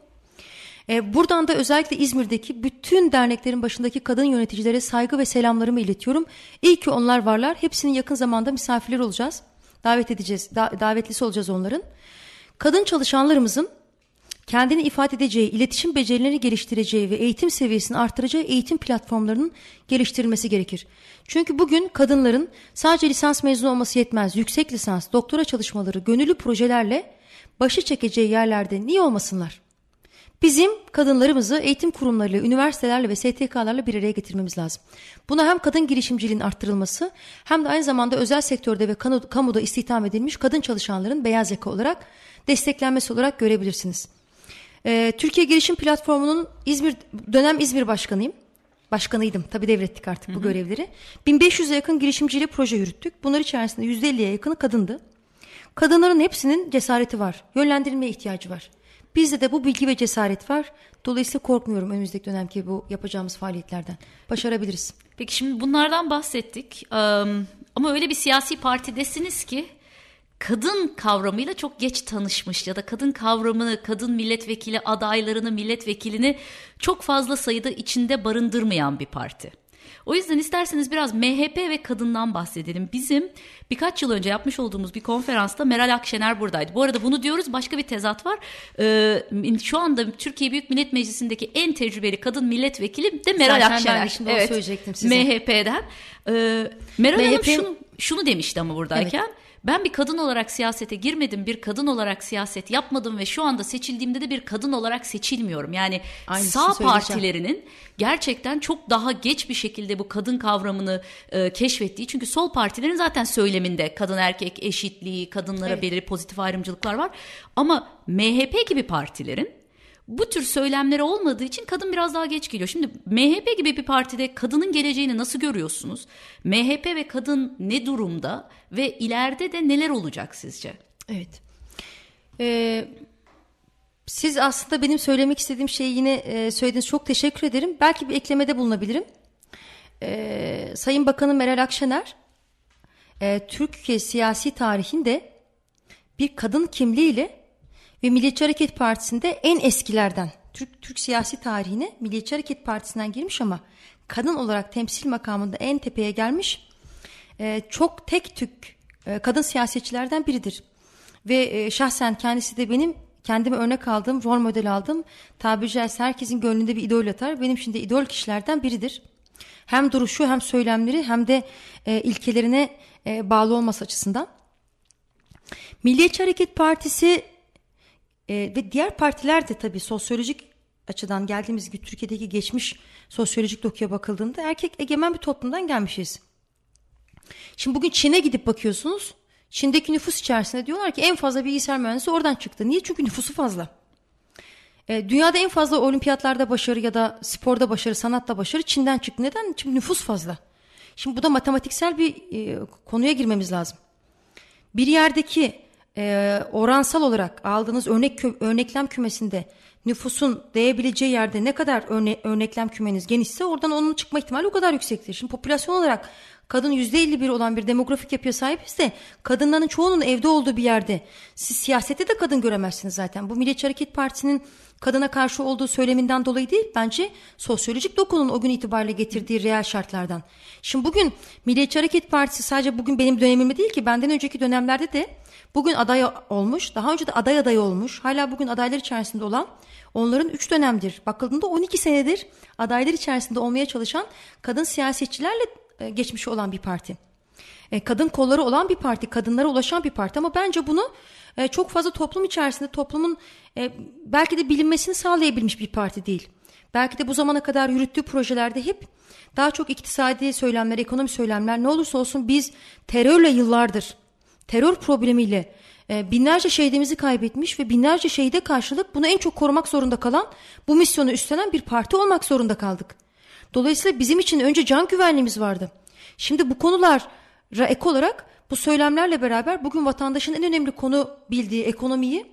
E, buradan da özellikle İzmir'deki bütün derneklerin başındaki kadın yöneticilere saygı ve selamlarımı iletiyorum. İyi ki onlar varlar. Hepsinin yakın zamanda misafirler olacağız. Davet edeceğiz, da, davetlisi olacağız onların. Kadın çalışanlarımızın kendini ifade edeceği, iletişim becerilerini geliştireceği ve eğitim seviyesini artıracağı eğitim platformlarının geliştirilmesi gerekir. Çünkü bugün kadınların sadece lisans mezunu olması yetmez. Yüksek lisans, doktora çalışmaları, gönüllü projelerle başı çekeceği yerlerde niye olmasınlar? Bizim kadınlarımızı eğitim kurumlarıyla, üniversitelerle ve STK'larla bir araya getirmemiz lazım. Buna hem kadın girişimciliğin arttırılması hem de aynı zamanda özel sektörde ve kamuda istihdam edilmiş kadın çalışanların beyaz yaka olarak desteklenmesi olarak görebilirsiniz. Ee, Türkiye Girişim Platformu'nun İzmir dönem İzmir başkanıyım. Başkanıydım. Tabii devrettik artık bu hı hı. görevleri. 1500'e yakın girişimciyle proje yürüttük. Bunlar içerisinde %50'ye yakını kadındı. Kadınların hepsinin cesareti var. Yönlendirilmeye ihtiyacı var. Bizde de bu bilgi ve cesaret var. Dolayısıyla korkmuyorum önümüzdeki dönemki bu yapacağımız faaliyetlerden. Başarabiliriz. Peki şimdi bunlardan bahsettik. Ama öyle bir siyasi partidesiniz ki kadın kavramıyla çok geç tanışmış ya da kadın kavramını, kadın milletvekili adaylarını, milletvekilini çok fazla sayıda içinde barındırmayan bir parti. O yüzden isterseniz biraz MHP ve kadından bahsedelim. Bizim birkaç yıl önce yapmış olduğumuz bir konferansta Meral Akşener buradaydı. Bu arada bunu diyoruz başka bir tezat var. Ee, şu anda Türkiye Büyük Millet Meclisi'ndeki en tecrübeli kadın milletvekili de Meral Zaten Akşener. Ben şimdi evet, söyleyecektim size. MHP'den. Ee, Meral MHP... Hanım şunu, şunu demişti ama buradayken. Evet. Ben bir kadın olarak siyasete girmedim, bir kadın olarak siyaset yapmadım ve şu anda seçildiğimde de bir kadın olarak seçilmiyorum. Yani Aynısını sağ partilerinin gerçekten çok daha geç bir şekilde bu kadın kavramını e, keşfettiği. Çünkü sol partilerin zaten söyleminde kadın erkek eşitliği, kadınlara evet. belirli pozitif ayrımcılıklar var. Ama MHP gibi partilerin bu tür söylemleri olmadığı için kadın biraz daha geç geliyor. Şimdi MHP gibi bir partide kadının geleceğini nasıl görüyorsunuz? MHP ve kadın ne durumda ve ileride de neler olacak sizce? Evet. Ee, siz aslında benim söylemek istediğim şeyi yine e, söylediniz. Çok teşekkür ederim. Belki bir eklemede bulunabilirim. Ee, Sayın Bakanı Meral Akşener e, Türkiye siyasi tarihinde bir kadın kimliğiyle ve Milliyetçi Hareket Partisi'nde en eskilerden Türk, Türk siyasi tarihine Milliyetçi Hareket Partisi'nden girmiş ama kadın olarak temsil makamında en tepeye gelmiş e, çok tek tük e, kadın siyasetçilerden biridir. Ve e, şahsen kendisi de benim kendime örnek aldığım, rol model aldım. Tabiri caizse herkesin gönlünde bir idol atar. Benim şimdi idol kişilerden biridir. Hem duruşu hem söylemleri hem de e, ilkelerine e, bağlı olması açısından. Milliyetçi Hareket Partisi e, ve diğer partiler de tabii sosyolojik açıdan geldiğimiz gibi Türkiye'deki geçmiş sosyolojik dokuya bakıldığında erkek egemen bir toplumdan gelmişiz. Şimdi bugün Çin'e gidip bakıyorsunuz. Çin'deki nüfus içerisinde diyorlar ki en fazla bilgisayar mühendisi oradan çıktı. Niye? Çünkü nüfusu fazla. E, dünyada en fazla olimpiyatlarda başarı ya da sporda başarı, sanatta başarı Çin'den çıktı. Neden? Çünkü nüfus fazla. Şimdi bu da matematiksel bir e, konuya girmemiz lazım. Bir yerdeki e, oransal olarak aldığınız örnek kü örneklem kümesinde nüfusun değebileceği yerde ne kadar örne örneklem kümeniz genişse oradan onun çıkma ihtimali o kadar yüksektir. Şimdi popülasyon olarak kadın %51 olan bir demografik yapıya sahibiz de kadınların çoğunun evde olduğu bir yerde siz siyasette de kadın göremezsiniz zaten. Bu Milliyetçi Hareket Partisi'nin kadına karşı olduğu söyleminden dolayı değil bence sosyolojik dokunun o gün itibariyle getirdiği reel şartlardan. Şimdi bugün Milliyetçi Hareket Partisi sadece bugün benim dönemimde değil ki benden önceki dönemlerde de bugün aday olmuş daha önce de aday aday olmuş hala bugün adaylar içerisinde olan onların 3 dönemdir bakıldığında 12 senedir adaylar içerisinde olmaya çalışan kadın siyasetçilerle e, geçmişi olan bir parti. E, kadın kolları olan bir parti, kadınlara ulaşan bir parti ama bence bunu e, çok fazla toplum içerisinde toplumun belki de bilinmesini sağlayabilmiş bir parti değil. Belki de bu zamana kadar yürüttüğü projelerde hep daha çok iktisadi söylemler, ekonomi söylemler ne olursa olsun biz terörle yıllardır, terör problemiyle binlerce şehidimizi kaybetmiş ve binlerce şehide karşılık bunu en çok korumak zorunda kalan, bu misyonu üstlenen bir parti olmak zorunda kaldık. Dolayısıyla bizim için önce can güvenliğimiz vardı. Şimdi bu konulara ek olarak bu söylemlerle beraber bugün vatandaşın en önemli konu bildiği ekonomiyi,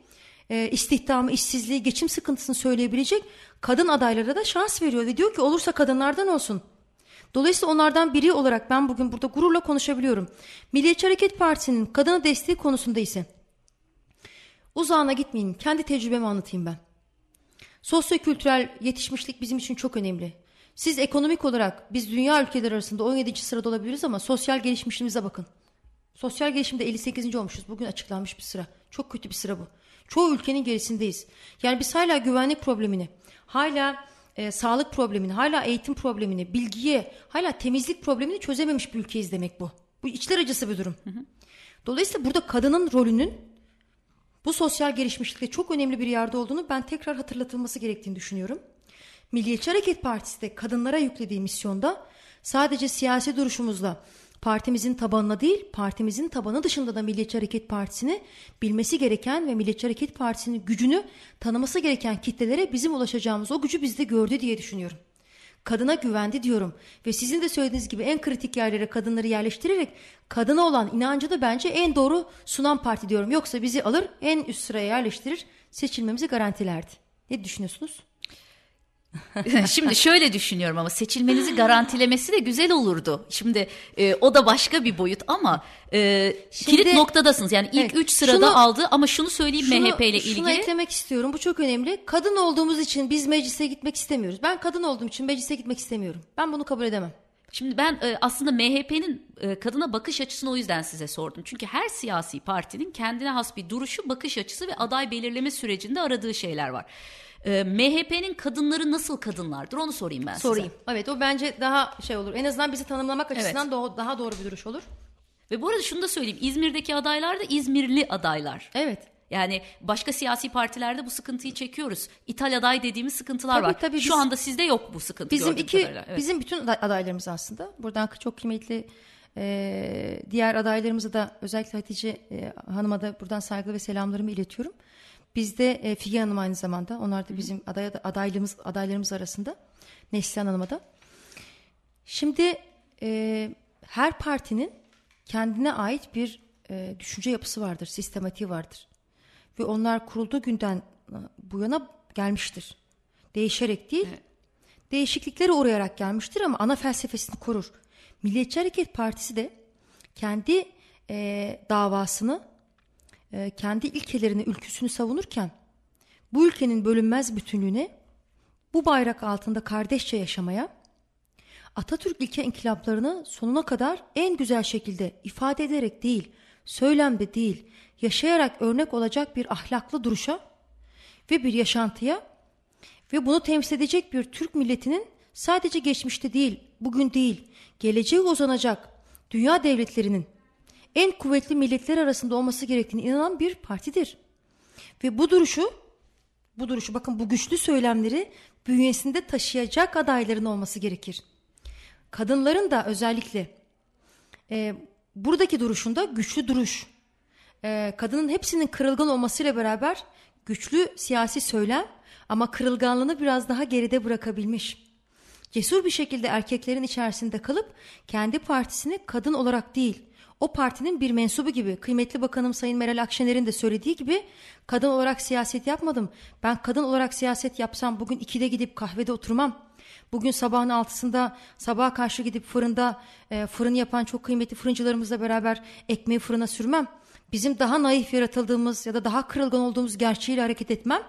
e, istihdamı, işsizliği, geçim sıkıntısını söyleyebilecek kadın adaylara da şans veriyor ve diyor ki olursa kadınlardan olsun. Dolayısıyla onlardan biri olarak ben bugün burada gururla konuşabiliyorum. Milliyetçi Hareket Partisi'nin kadına desteği konusunda ise uzağına gitmeyeyim, kendi tecrübemi anlatayım ben. Sosyokültürel yetişmişlik bizim için çok önemli. Siz ekonomik olarak biz dünya ülkeleri arasında 17. sırada olabiliriz ama sosyal gelişmişliğimize bakın. Sosyal gelişimde 58. olmuşuz. Bugün açıklanmış bir sıra. Çok kötü bir sıra bu. Çoğu ülkenin gerisindeyiz. Yani biz hala güvenlik problemini, hala e, sağlık problemini, hala eğitim problemini, bilgiye, hala temizlik problemini çözememiş bir ülkeyiz demek bu. Bu içler acısı bir durum. Hı hı. Dolayısıyla burada kadının rolünün bu sosyal gelişmişlikte çok önemli bir yerde olduğunu ben tekrar hatırlatılması gerektiğini düşünüyorum. Milliyetçi Hareket Partisi de kadınlara yüklediği misyonda sadece siyasi duruşumuzla partimizin tabanına değil partimizin tabanı dışında da Milliyetçi Hareket Partisi'ni bilmesi gereken ve Milliyetçi Hareket Partisi'nin gücünü tanıması gereken kitlelere bizim ulaşacağımız o gücü bizde gördü diye düşünüyorum. Kadına güvendi diyorum ve sizin de söylediğiniz gibi en kritik yerlere kadınları yerleştirerek kadına olan inancı da bence en doğru sunan parti diyorum. Yoksa bizi alır en üst sıraya yerleştirir seçilmemizi garantilerdi. Ne düşünüyorsunuz? Şimdi şöyle düşünüyorum ama seçilmenizi garantilemesi de güzel olurdu. Şimdi e, o da başka bir boyut ama e, Şimdi, kilit noktadasınız. Yani ilk evet, üç sırada şunu, aldı ama şunu söyleyeyim şunu, MHP ile ilgili. Şunu eklemek istiyorum bu çok önemli. Kadın olduğumuz için biz meclise gitmek istemiyoruz. Ben kadın olduğum için meclise gitmek istemiyorum. Ben bunu kabul edemem. Şimdi ben e, aslında MHP'nin e, kadına bakış açısını o yüzden size sordum. Çünkü her siyasi partinin kendine has bir duruşu, bakış açısı ve aday belirleme sürecinde aradığı şeyler var. E, MHP'nin kadınları nasıl kadınlardır onu sorayım ben sorayım. size. Evet o bence daha şey olur. En azından bizi tanımlamak açısından do- daha doğru bir duruş olur. Ve bu arada şunu da söyleyeyim. İzmir'deki adaylar da İzmirli adaylar. Evet. Yani başka siyasi partilerde bu sıkıntıyı çekiyoruz. İthal aday dediğimiz sıkıntılar tabii, var. Tabii Şu biz, anda sizde yok bu sıkıntı. Bizim iki, evet. bizim bütün adaylarımız aslında. Buradan çok kıymetli e, diğer adaylarımıza da özellikle Hatice e, Hanım'a da buradan saygı ve selamlarımı iletiyorum. Bizde e, Figen Hanım aynı zamanda. Onlar da bizim aday, adaylığımız, adaylarımız arasında. Neslihan Hanım'a da. Şimdi e, her partinin kendine ait bir e, düşünce yapısı vardır, sistematiği vardır. Ve onlar kurulduğu günden e, bu yana gelmiştir. Değişerek değil, evet. değişikliklere uğrayarak gelmiştir ama ana felsefesini korur. Milliyetçi Hareket Partisi de kendi e, davasını e, kendi ilkelerini, ülküsünü savunurken bu ülkenin bölünmez bütünlüğüne, bu bayrak altında kardeşçe yaşamaya, Atatürk ilke inkılaplarını sonuna kadar en güzel şekilde ifade ederek değil, söylemde değil, yaşayarak örnek olacak bir ahlaklı duruşa ve bir yaşantıya ve bunu temsil edecek bir Türk milletinin sadece geçmişte değil, bugün değil, geleceğe uzanacak dünya devletlerinin en kuvvetli milletler arasında olması gerektiğini inanan bir partidir. Ve bu duruşu, bu duruşu bakın bu güçlü söylemleri bünyesinde taşıyacak adayların olması gerekir. Kadınların da özellikle e, buradaki duruşunda güçlü duruş, e, kadının hepsinin kırılgan olmasıyla beraber güçlü siyasi söylem ama kırılganlığını biraz daha geride bırakabilmiş. Cesur bir şekilde erkeklerin içerisinde kalıp kendi partisini kadın olarak değil, o partinin bir mensubu gibi kıymetli bakanım Sayın Meral Akşener'in de söylediği gibi kadın olarak siyaset yapmadım. Ben kadın olarak siyaset yapsam bugün ikide gidip kahvede oturmam. Bugün sabahın altısında sabaha karşı gidip fırında e, fırın yapan çok kıymetli fırıncılarımızla beraber ekmeği fırına sürmem. Bizim daha naif yaratıldığımız ya da daha kırılgan olduğumuz gerçeğiyle hareket etmem.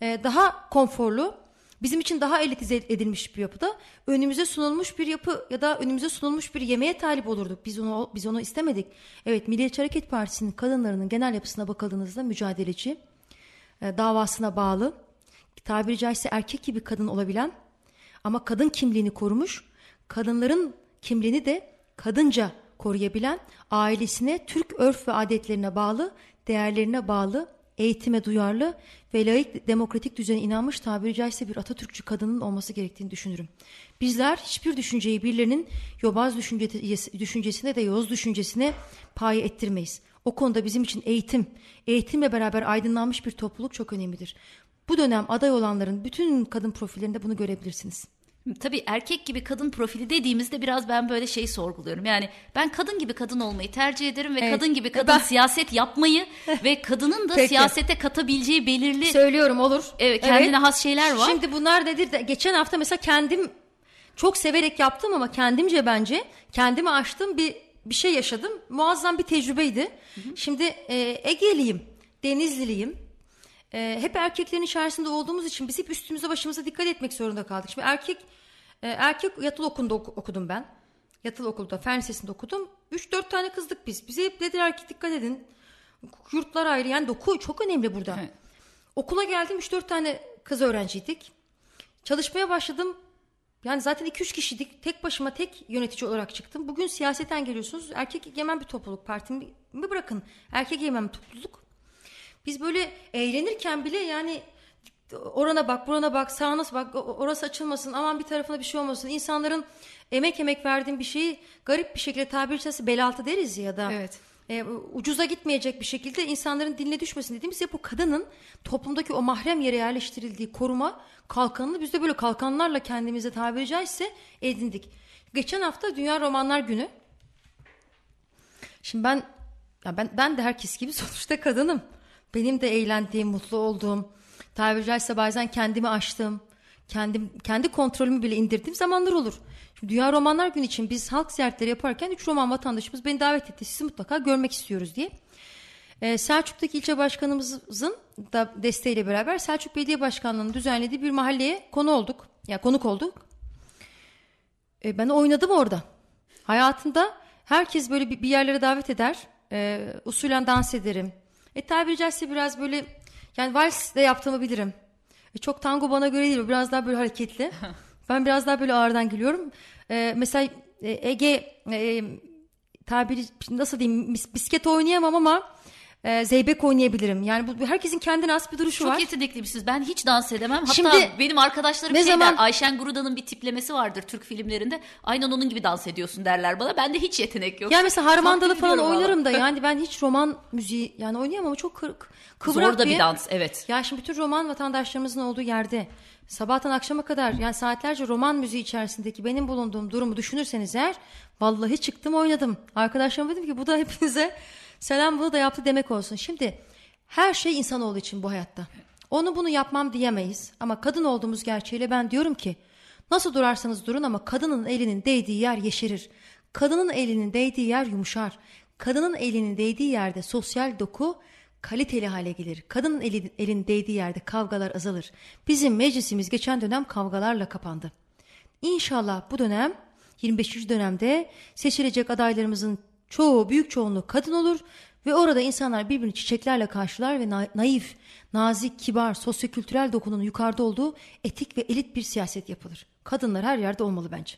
E, daha konforlu, bizim için daha elitize edilmiş bir yapıda önümüze sunulmuş bir yapı ya da önümüze sunulmuş bir yemeğe talip olurduk. Biz onu biz onu istemedik. Evet Milliyetçi Hareket Partisi'nin kadınlarının genel yapısına bakıldığınızda mücadeleci, e, davasına bağlı, tabiri caizse erkek gibi kadın olabilen ama kadın kimliğini korumuş, kadınların kimliğini de kadınca koruyabilen, ailesine, Türk örf ve adetlerine bağlı, değerlerine bağlı, eğitime duyarlı ve layık demokratik düzene inanmış tabiri caizse bir Atatürkçü kadının olması gerektiğini düşünürüm. Bizler hiçbir düşünceyi birilerinin yobaz düşüncesi, düşüncesine de yoz düşüncesine pay ettirmeyiz. O konuda bizim için eğitim, eğitimle beraber aydınlanmış bir topluluk çok önemlidir. Bu dönem aday olanların bütün kadın profillerinde bunu görebilirsiniz. Tabii erkek gibi kadın profili dediğimizde biraz ben böyle şey sorguluyorum. Yani ben kadın gibi kadın olmayı tercih ederim ve evet. kadın gibi kadın ben... siyaset yapmayı ve kadının da Peki. siyasete katabileceği belirli... Söylüyorum olur. Evet kendine evet. has şeyler var. Şimdi bunlar nedir? De, geçen hafta mesela kendim çok severek yaptım ama kendimce bence kendimi aştım bir bir şey yaşadım. Muazzam bir tecrübeydi. Hı hı. Şimdi e, Ege'liyim, Denizliliyim. E, hep erkeklerin içerisinde olduğumuz için biz hep üstümüze başımıza dikkat etmek zorunda kaldık. Şimdi erkek e, erkek yatılı okulunda okudum ben. Yatılı okulda fen lisesinde okudum. 3-4 tane kızdık biz. Bize hep dediler ki dikkat edin. Yurtlar ayrı yani doku çok önemli burada. Evet. Okula geldim 3-4 tane kız öğrenciydik. Çalışmaya başladım. Yani zaten 2-3 kişiydik. Tek başıma tek yönetici olarak çıktım. Bugün siyasetten geliyorsunuz. Erkek egemen bir topluluk. Partimi bırakın. Erkek egemen bir topluluk. Biz böyle eğlenirken bile yani orana bak burana bak sağına bak orası açılmasın aman bir tarafına bir şey olmasın. İnsanların emek emek verdiğin bir şeyi garip bir şekilde tabiri caizse bel altı deriz ya da evet. e, ucuza gitmeyecek bir şekilde insanların diline düşmesin dediğimiz ya bu kadının toplumdaki o mahrem yere yerleştirildiği koruma kalkanını biz de böyle kalkanlarla kendimize tabiri caizse edindik. Geçen hafta Dünya Romanlar Günü. Şimdi ben ya ben ben de herkes gibi sonuçta kadınım. Benim de eğlendiğim, mutlu olduğum, tabiri caizse bazen kendimi aştım. Kendim, kendi kontrolümü bile indirdiğim zamanlar olur. Şimdi Dünya Romanlar Günü için biz halk ziyaretleri yaparken üç roman vatandaşımız beni davet etti. Sizi mutlaka görmek istiyoruz diye. Ee, Selçuk'taki ilçe başkanımızın da desteğiyle beraber Selçuk Belediye Başkanlığı'nın düzenlediği bir mahalleye konu olduk. Ya yani konuk olduk. Ee, ben oynadım orada. Hayatında herkes böyle bir, bir yerlere davet eder. Ee, usulen dans ederim. E tabiri caizse biraz böyle yani vals de yaptığımı bilirim. E, çok tango bana göre değil. Biraz daha böyle hareketli. ben biraz daha böyle ağırdan gülüyorum. E, mesela e, Ege e, tabiri nasıl diyeyim bisiklet oynayamam ama e, zeybek oynayabilirim. Yani bu herkesin kendine has bir duruşu Çok var. Çok yetenekli Ben hiç dans edemem. Hatta Şimdi, benim arkadaşlarım ne şey zaman... der. Ayşen Guruda'nın bir tiplemesi vardır Türk filmlerinde. Aynen onun gibi dans ediyorsun derler bana. Bende hiç yetenek yok. Yani mesela Harmandalı falan oynarım da yani ben hiç roman müziği yani oynayamam ama çok kır, kıvrak Zor da bir, bir dans evet. Ya şimdi bütün roman vatandaşlarımızın olduğu yerde sabahtan akşama kadar yani saatlerce roman müziği içerisindeki benim bulunduğum durumu düşünürseniz eğer vallahi çıktım oynadım. Arkadaşlarım dedim ki bu da hepinize Selam bunu da yaptı demek olsun. Şimdi her şey insanoğlu için bu hayatta. Onu bunu yapmam diyemeyiz. Ama kadın olduğumuz gerçeğiyle ben diyorum ki nasıl durarsanız durun ama kadının elinin değdiği yer yeşerir. Kadının elinin değdiği yer yumuşar. Kadının elinin değdiği yerde sosyal doku kaliteli hale gelir. Kadının eli, elin değdiği yerde kavgalar azalır. Bizim meclisimiz geçen dönem kavgalarla kapandı. İnşallah bu dönem 25. dönemde seçilecek adaylarımızın çoğu büyük çoğunluğu kadın olur ve orada insanlar birbirini çiçeklerle karşılar ve na naif, nazik, kibar, sosyokültürel dokunun yukarıda olduğu etik ve elit bir siyaset yapılır. Kadınlar her yerde olmalı bence.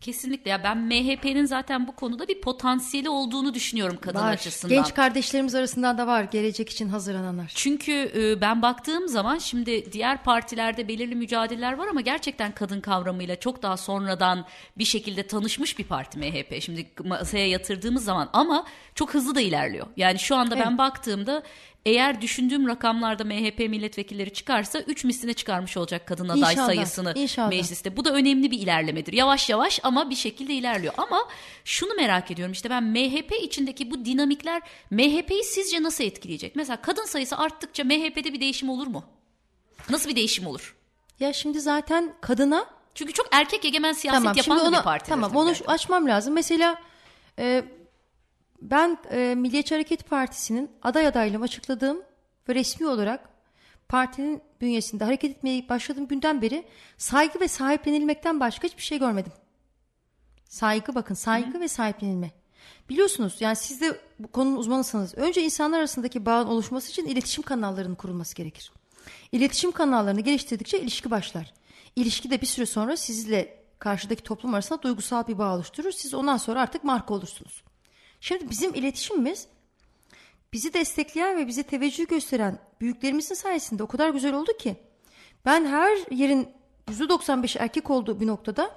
Kesinlikle ya ben MHP'nin zaten bu konuda bir potansiyeli olduğunu düşünüyorum kadın var. açısından. Genç kardeşlerimiz arasında da var gelecek için hazırlananlar. Çünkü e, ben baktığım zaman şimdi diğer partilerde belirli mücadeleler var ama gerçekten kadın kavramıyla çok daha sonradan bir şekilde tanışmış bir parti MHP. Şimdi masaya yatırdığımız zaman ama çok hızlı da ilerliyor. Yani şu anda evet. ben baktığımda eğer düşündüğüm rakamlarda MHP milletvekilleri çıkarsa 3 misline çıkarmış olacak kadın aday İnşallah, sayısını inşallah. mecliste. Bu da önemli bir ilerlemedir. Yavaş yavaş ama bir şekilde ilerliyor. Ama şunu merak ediyorum işte ben MHP içindeki bu dinamikler MHP'yi sizce nasıl etkileyecek? Mesela kadın sayısı arttıkça MHP'de bir değişim olur mu? Nasıl bir değişim olur? Ya şimdi zaten kadına Çünkü çok erkek egemen siyaset tamam yapan ona bir parti. tamam onu açmam lazım. Mesela e, ben e, Milliyetçi Hareket Partisi'nin aday adaylığımı açıkladığım ve resmi olarak partinin bünyesinde hareket etmeye başladığım günden beri saygı ve sahiplenilmekten başka hiçbir şey görmedim. Saygı bakın saygı ve sahiplenilme. Biliyorsunuz yani siz de bu konunun uzmanısınız. Önce insanlar arasındaki bağın oluşması için iletişim kanallarının kurulması gerekir. İletişim kanallarını geliştirdikçe ilişki başlar. İlişki de bir süre sonra sizle karşıdaki toplum arasında duygusal bir bağ oluşturur. Siz ondan sonra artık marka olursunuz. Şimdi bizim iletişimimiz bizi destekleyen ve bize teveccüh gösteren büyüklerimizin sayesinde o kadar güzel oldu ki ben her yerin %95 erkek olduğu bir noktada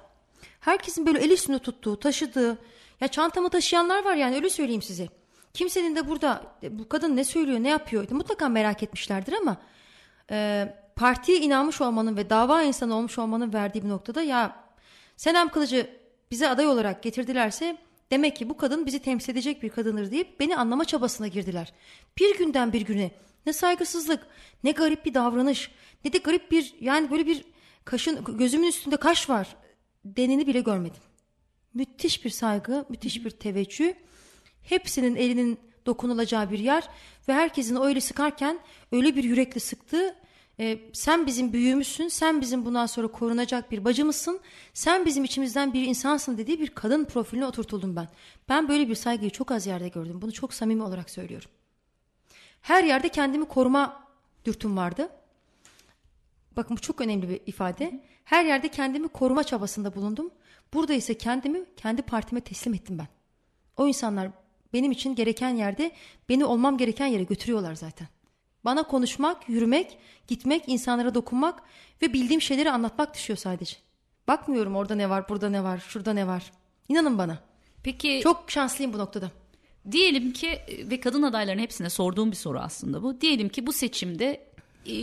herkesin böyle el üstünde tuttuğu, taşıdığı ya çantamı taşıyanlar var yani öyle söyleyeyim size. Kimsenin de burada "E, bu kadın ne söylüyor, ne yapıyor mutlaka merak etmişlerdir ama e, partiye inanmış olmanın ve dava insanı olmuş olmanın verdiği bir noktada ya Senem Kılıcı bize aday olarak getirdilerse demek ki bu kadın bizi temsil edecek bir kadındır deyip beni anlama çabasına girdiler. Bir günden bir güne ne saygısızlık ne garip bir davranış ne de garip bir yani böyle bir kaşın gözümün üstünde kaş var deneni bile görmedim. Müthiş bir saygı, müthiş bir teveccüh. Hepsinin elinin dokunulacağı bir yer ve herkesin öyle sıkarken öyle bir yürekle sıktı. E, sen bizim büyüğümüzsün, sen bizim bundan sonra korunacak bir bacımızsın, sen bizim içimizden bir insansın dediği bir kadın profiline oturtuldum ben. Ben böyle bir saygıyı çok az yerde gördüm. Bunu çok samimi olarak söylüyorum. Her yerde kendimi koruma dürtüm vardı. Bakın bu çok önemli bir ifade. Her yerde kendimi koruma çabasında bulundum. Burada ise kendimi kendi partime teslim ettim ben. O insanlar benim için gereken yerde beni olmam gereken yere götürüyorlar zaten. Bana konuşmak, yürümek, gitmek, insanlara dokunmak ve bildiğim şeyleri anlatmak düşüyor sadece. Bakmıyorum orada ne var, burada ne var, şurada ne var. İnanın bana. Peki Çok şanslıyım bu noktada. Diyelim ki ve kadın adayların hepsine sorduğum bir soru aslında bu. Diyelim ki bu seçimde e,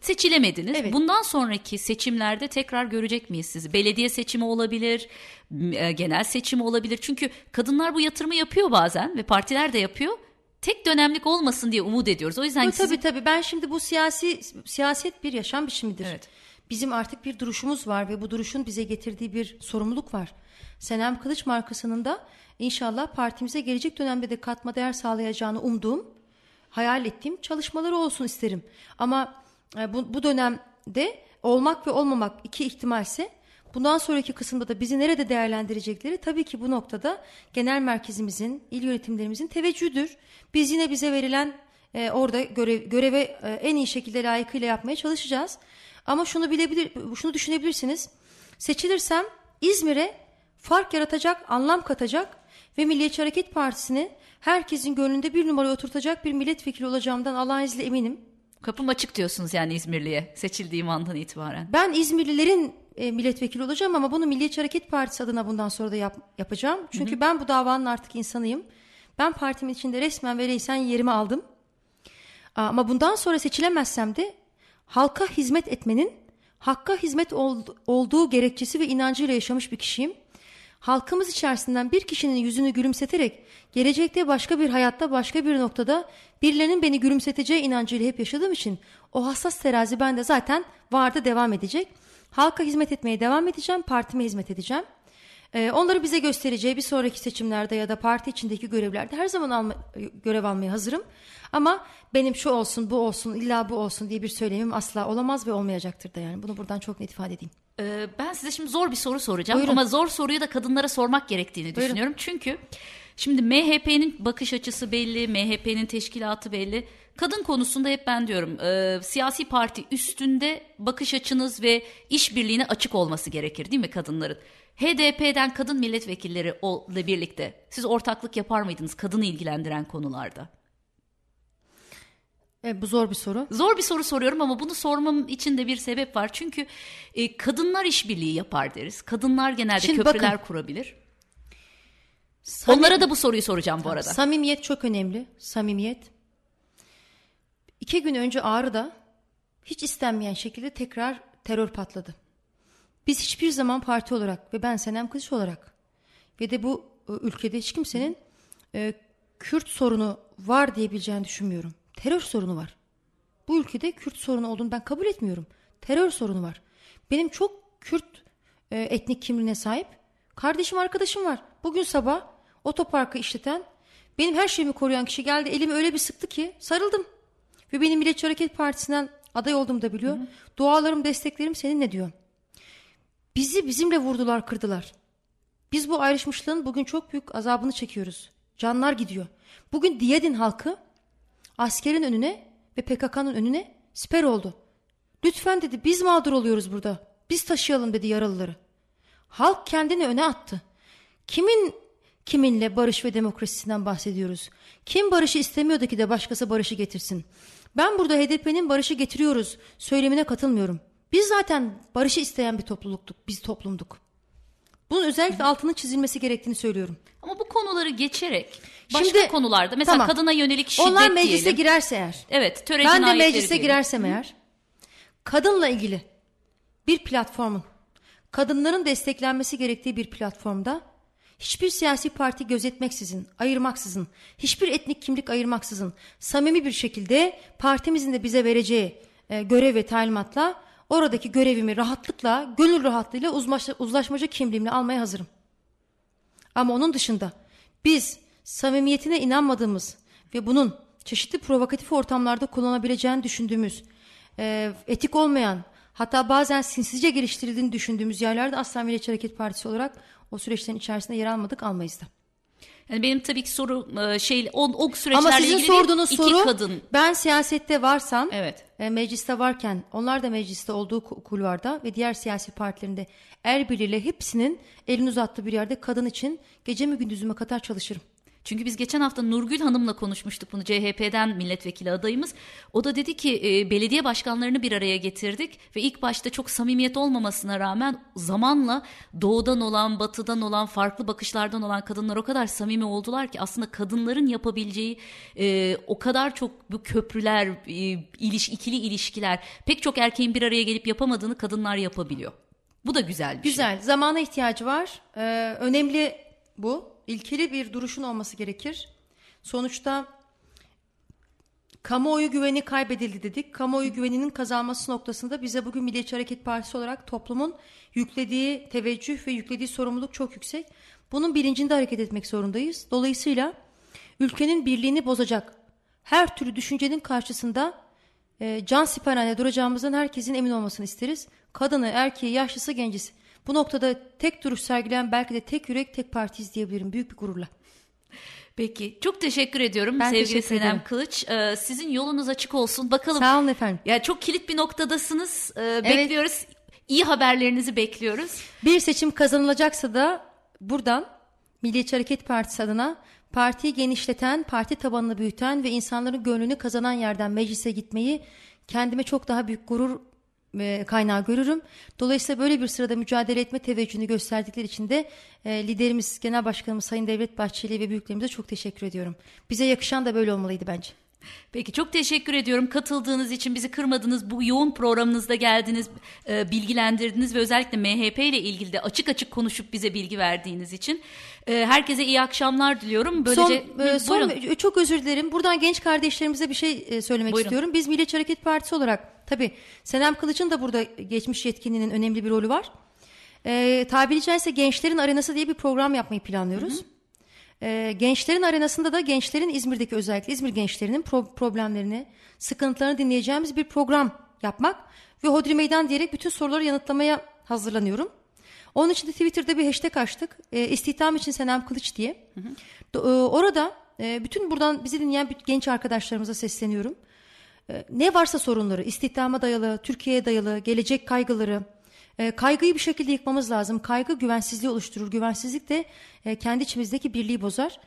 seçilemediniz. Evet. Bundan sonraki seçimlerde tekrar görecek miyiz sizi? Belediye seçimi olabilir, e, genel seçimi olabilir. Çünkü kadınlar bu yatırımı yapıyor bazen ve partiler de yapıyor. Tek dönemlik olmasın diye umut ediyoruz. O yüzden Tabii sizin- tabii tabii. Ben şimdi bu siyasi siyaset bir yaşam biçimidir. Evet. Bizim artık bir duruşumuz var ve bu duruşun bize getirdiği bir sorumluluk var. Senem Kılıç markasının da inşallah partimize gelecek dönemde de katma değer sağlayacağını umduğum, hayal ettiğim çalışmaları olsun isterim. Ama e, bu, bu dönemde olmak ve olmamak iki ihtimalse bundan sonraki kısımda da bizi nerede değerlendirecekleri tabii ki bu noktada genel merkezimizin, il yönetimlerimizin teveccühdür. Biz yine bize verilen e, orada görev, göreve e, en iyi şekilde layıkıyla yapmaya çalışacağız. Ama şunu bilebilir, şunu düşünebilirsiniz. Seçilirsem İzmir'e fark yaratacak, anlam katacak ve Milliyetçi Hareket Partisi'ni herkesin gönlünde bir numaraya oturtacak bir milletvekili olacağımdan Allah'ın izniyle eminim. kapım açık diyorsunuz yani İzmirli'ye seçildiğim andan itibaren. Ben İzmirlilerin e, milletvekili olacağım ama bunu Milliyetçi Hareket Partisi adına bundan sonra da yap- yapacağım. Çünkü ben bu davanın artık insanıyım. Ben partimin içinde resmen ve reysen yerimi aldım. Ama bundan sonra seçilemezsem de halka hizmet etmenin hakka hizmet ol- olduğu gerekçesi ve inancıyla yaşamış bir kişiyim. Halkımız içerisinden bir kişinin yüzünü gülümseterek gelecekte başka bir hayatta başka bir noktada birilerinin beni gülümseteceği inancıyla hep yaşadığım için o hassas terazi bende zaten vardı devam edecek. Halka hizmet etmeye devam edeceğim, partime hizmet edeceğim. Ee, onları bize göstereceği bir sonraki seçimlerde ya da parti içindeki görevlerde her zaman alma, görev almaya hazırım. Ama benim şu olsun bu olsun illa bu olsun diye bir söylemim asla olamaz ve olmayacaktır da yani. Bunu buradan çok net ifade edeyim. Ee, ben size şimdi zor bir soru soracağım Buyurun. ama zor soruyu da kadınlara sormak gerektiğini Buyurun. düşünüyorum. Çünkü şimdi MHP'nin bakış açısı belli, MHP'nin teşkilatı belli. Kadın konusunda hep ben diyorum e, siyasi parti üstünde bakış açınız ve işbirliğine açık olması gerekir değil mi kadınların? HDP'den kadın milletvekilleri ile birlikte siz ortaklık yapar mıydınız kadını ilgilendiren konularda? E, bu zor bir soru. Zor bir soru soruyorum ama bunu sormam için de bir sebep var. Çünkü e, kadınlar işbirliği yapar deriz. Kadınlar genelde Şimdi köprüler bakın. kurabilir. Samim- Onlara da bu soruyu soracağım bu arada. Samimiyet çok önemli. Samimiyet. İki gün önce Ağrı'da hiç istenmeyen şekilde tekrar terör patladı. Biz hiçbir zaman parti olarak ve ben Senem Kılıç olarak ve de bu e, ülkede hiç kimsenin e, Kürt sorunu var diyebileceğini düşünmüyorum. Terör sorunu var. Bu ülkede Kürt sorunu olduğunu ben kabul etmiyorum. Terör sorunu var. Benim çok Kürt e, etnik kimliğine sahip kardeşim arkadaşım var. Bugün sabah otoparkı işleten benim her şeyimi koruyan kişi geldi elimi öyle bir sıktı ki sarıldım. Ve benim Milliyetçi Hareket Partisi'nden aday olduğumu da biliyor. Hı hı. Dualarım desteklerim seninle diyor. Bizi bizimle vurdular kırdılar. Biz bu ayrışmışlığın bugün çok büyük azabını çekiyoruz. Canlar gidiyor. Bugün Diyadin halkı askerin önüne ve PKK'nın önüne siper oldu. Lütfen dedi biz mağdur oluyoruz burada. Biz taşıyalım dedi yaralıları. Halk kendini öne attı. Kimin kiminle barış ve demokrasisinden bahsediyoruz? Kim barışı istemiyordu ki de başkası barışı getirsin? Ben burada HDP'nin barışı getiriyoruz söylemine katılmıyorum. Biz zaten barışı isteyen bir topluluktuk, biz toplumduk. Bunun özellikle altının çizilmesi gerektiğini söylüyorum. Ama bu konuları geçerek başka Şimdi, konularda mesela tamam. kadına yönelik şiddet Onlar meclise diyelim. girerse eğer. Evet, töre Ben de meclise diyelim. girersem eğer kadınla ilgili bir platformun kadınların desteklenmesi gerektiği bir platformda hiçbir siyasi parti gözetmeksizin, ayırmaksızın, hiçbir etnik kimlik ayırmaksızın samimi bir şekilde partimizin de bize vereceği e, görev ve talimatla oradaki görevimi rahatlıkla, gönül rahatlığıyla uzlaşma, uzlaşmacı kimliğimle almaya hazırım. Ama onun dışında biz samimiyetine inanmadığımız ve bunun çeşitli provokatif ortamlarda kullanabileceğini düşündüğümüz, e, etik olmayan, hatta bazen sinsizce geliştirildiğini düşündüğümüz yerlerde asla Milliyetçi Hareket Partisi olarak o süreçlerin içerisinde yer almadık, almayız da. Yani benim tabii ki soru e, şey o, o süreçlerle Ama sizin ilgili sorduğunuz iki soru kadın. ben siyasette varsam evet. e, mecliste varken onlar da mecliste olduğu kulvarda ve diğer siyasi partilerinde er birliğiyle hepsinin elini uzattığı bir yerde kadın için gece mi gündüzüme kadar çalışırım. Çünkü biz geçen hafta Nurgül Hanım'la konuşmuştuk bunu CHP'den milletvekili adayımız. O da dedi ki e, belediye başkanlarını bir araya getirdik ve ilk başta çok samimiyet olmamasına rağmen zamanla doğudan olan, batıdan olan, farklı bakışlardan olan kadınlar o kadar samimi oldular ki aslında kadınların yapabileceği e, o kadar çok bu köprüler, e, iliş, ikili ilişkiler pek çok erkeğin bir araya gelip yapamadığını kadınlar yapabiliyor. Bu da güzel bir güzel. şey. Güzel. Zamana ihtiyacı var. Ee, önemli bu ilkeli bir duruşun olması gerekir. Sonuçta kamuoyu güveni kaybedildi dedik. Kamuoyu güveninin kazanması noktasında bize bugün Milliyetçi Hareket Partisi olarak toplumun yüklediği teveccüh ve yüklediği sorumluluk çok yüksek. Bunun bilincinde hareket etmek zorundayız. Dolayısıyla ülkenin birliğini bozacak her türlü düşüncenin karşısında e, can siperhane duracağımızdan herkesin emin olmasını isteriz. Kadını, erkeği, yaşlısı, gencisi bu noktada tek duruş sergileyen belki de tek yürek tek parti izleyebilirim büyük bir gururla. Peki çok teşekkür ediyorum ben sevgili teşekkür Senem ederim. Kılıç. Ee, sizin yolunuz açık olsun. Bakalım. Sağ olun efendim. Ya çok kilit bir noktadasınız. Ee, evet. Bekliyoruz. İyi haberlerinizi bekliyoruz. Bir seçim kazanılacaksa da buradan Milliyetçi Hareket Partisi adına partiyi genişleten, parti tabanını büyüten ve insanların gönlünü kazanan yerden meclise gitmeyi kendime çok daha büyük gurur e, kaynağı görürüm. Dolayısıyla böyle bir sırada mücadele etme teveccühünü gösterdikleri için de e, liderimiz, genel başkanımız Sayın Devlet Bahçeli ve büyüklerimize çok teşekkür ediyorum. Bize yakışan da böyle olmalıydı bence. Peki çok teşekkür ediyorum katıldığınız için bizi kırmadınız bu yoğun programınızda geldiniz e, bilgilendirdiniz ve özellikle MHP ile ilgili de açık açık konuşup bize bilgi verdiğiniz için herkese iyi akşamlar diliyorum. Böylece son, e, son çok özür dilerim buradan genç kardeşlerimize bir şey e, söylemek buyurun. istiyorum. Biz Milliyetçi Hareket Partisi olarak tabi Senem Kılıç'ın da burada geçmiş yetkinliğinin önemli bir rolü var. E, tabiri caizse gençlerin arenası diye bir program yapmayı planlıyoruz. Hı hı. E, gençlerin arenasında da gençlerin İzmir'deki özellikle İzmir gençlerinin pro- problemlerini, sıkıntılarını dinleyeceğimiz bir program yapmak ve Hodri Meydan diyerek bütün soruları yanıtlamaya hazırlanıyorum. Onun için de Twitter'da bir hashtag açtık. E, istihdam için Senem Kılıç diye. Hı hı. E, orada e, bütün buradan bizi dinleyen genç arkadaşlarımıza sesleniyorum. E, ne varsa sorunları, istihdama dayalı, Türkiye'ye dayalı, gelecek kaygıları, e, kaygıyı bir şekilde yıkmamız lazım. Kaygı güvensizliği oluşturur. Güvensizlik de e, kendi içimizdeki birliği bozar.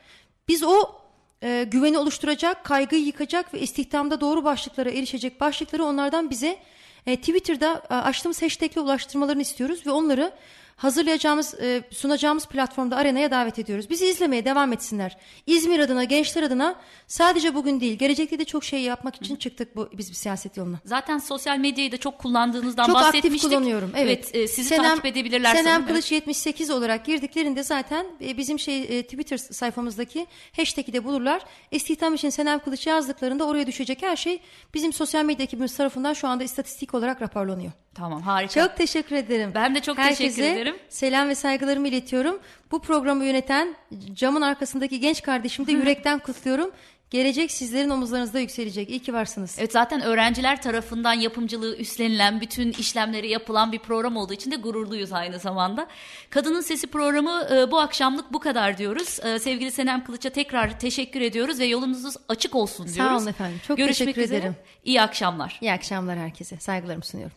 Biz o e, güveni oluşturacak, kaygıyı yıkacak ve istihdamda doğru başlıklara erişecek başlıkları onlardan bize e, Twitter'da e, açtığımız hashtag'le ulaştırmalarını istiyoruz ve onları hazırlayacağımız, e, sunacağımız platformda arenaya davet ediyoruz. Bizi izlemeye devam etsinler. İzmir adına, gençler adına sadece bugün değil, gelecekte de çok şey yapmak için çıktık bu biz bir siyaset yoluna. Zaten sosyal medyayı da çok kullandığınızdan çok bahsetmiştik. aktif kullanıyorum. Evet. evet e, sizi Senem, takip edebilirler. Senem sanırım. Kılıç 78 olarak girdiklerinde zaten e, bizim şey e, Twitter sayfamızdaki hashtag'i de bulurlar. İstihdam için Senem Kılıç yazdıklarında oraya düşecek her şey bizim sosyal medya ekibimiz tarafından şu anda istatistik olarak raporlanıyor. Tamam harika. Çok teşekkür ederim. Ben de çok Herkese teşekkür ederim. selam ve saygılarımı iletiyorum. Bu programı yöneten camın arkasındaki genç kardeşimi de yürekten kutluyorum. Gelecek sizlerin omuzlarınızda yükselecek. İyi ki varsınız. Evet zaten öğrenciler tarafından yapımcılığı üstlenilen, bütün işlemleri yapılan bir program olduğu için de gururluyuz aynı zamanda. Kadının Sesi programı e, bu akşamlık bu kadar diyoruz. E, sevgili Senem Kılıç'a tekrar teşekkür ediyoruz ve yolunuz açık olsun diyoruz. Sağ olun efendim. Çok Görüşmek teşekkür üzere. ederim. İyi akşamlar. İyi akşamlar herkese. Saygılarımı sunuyorum.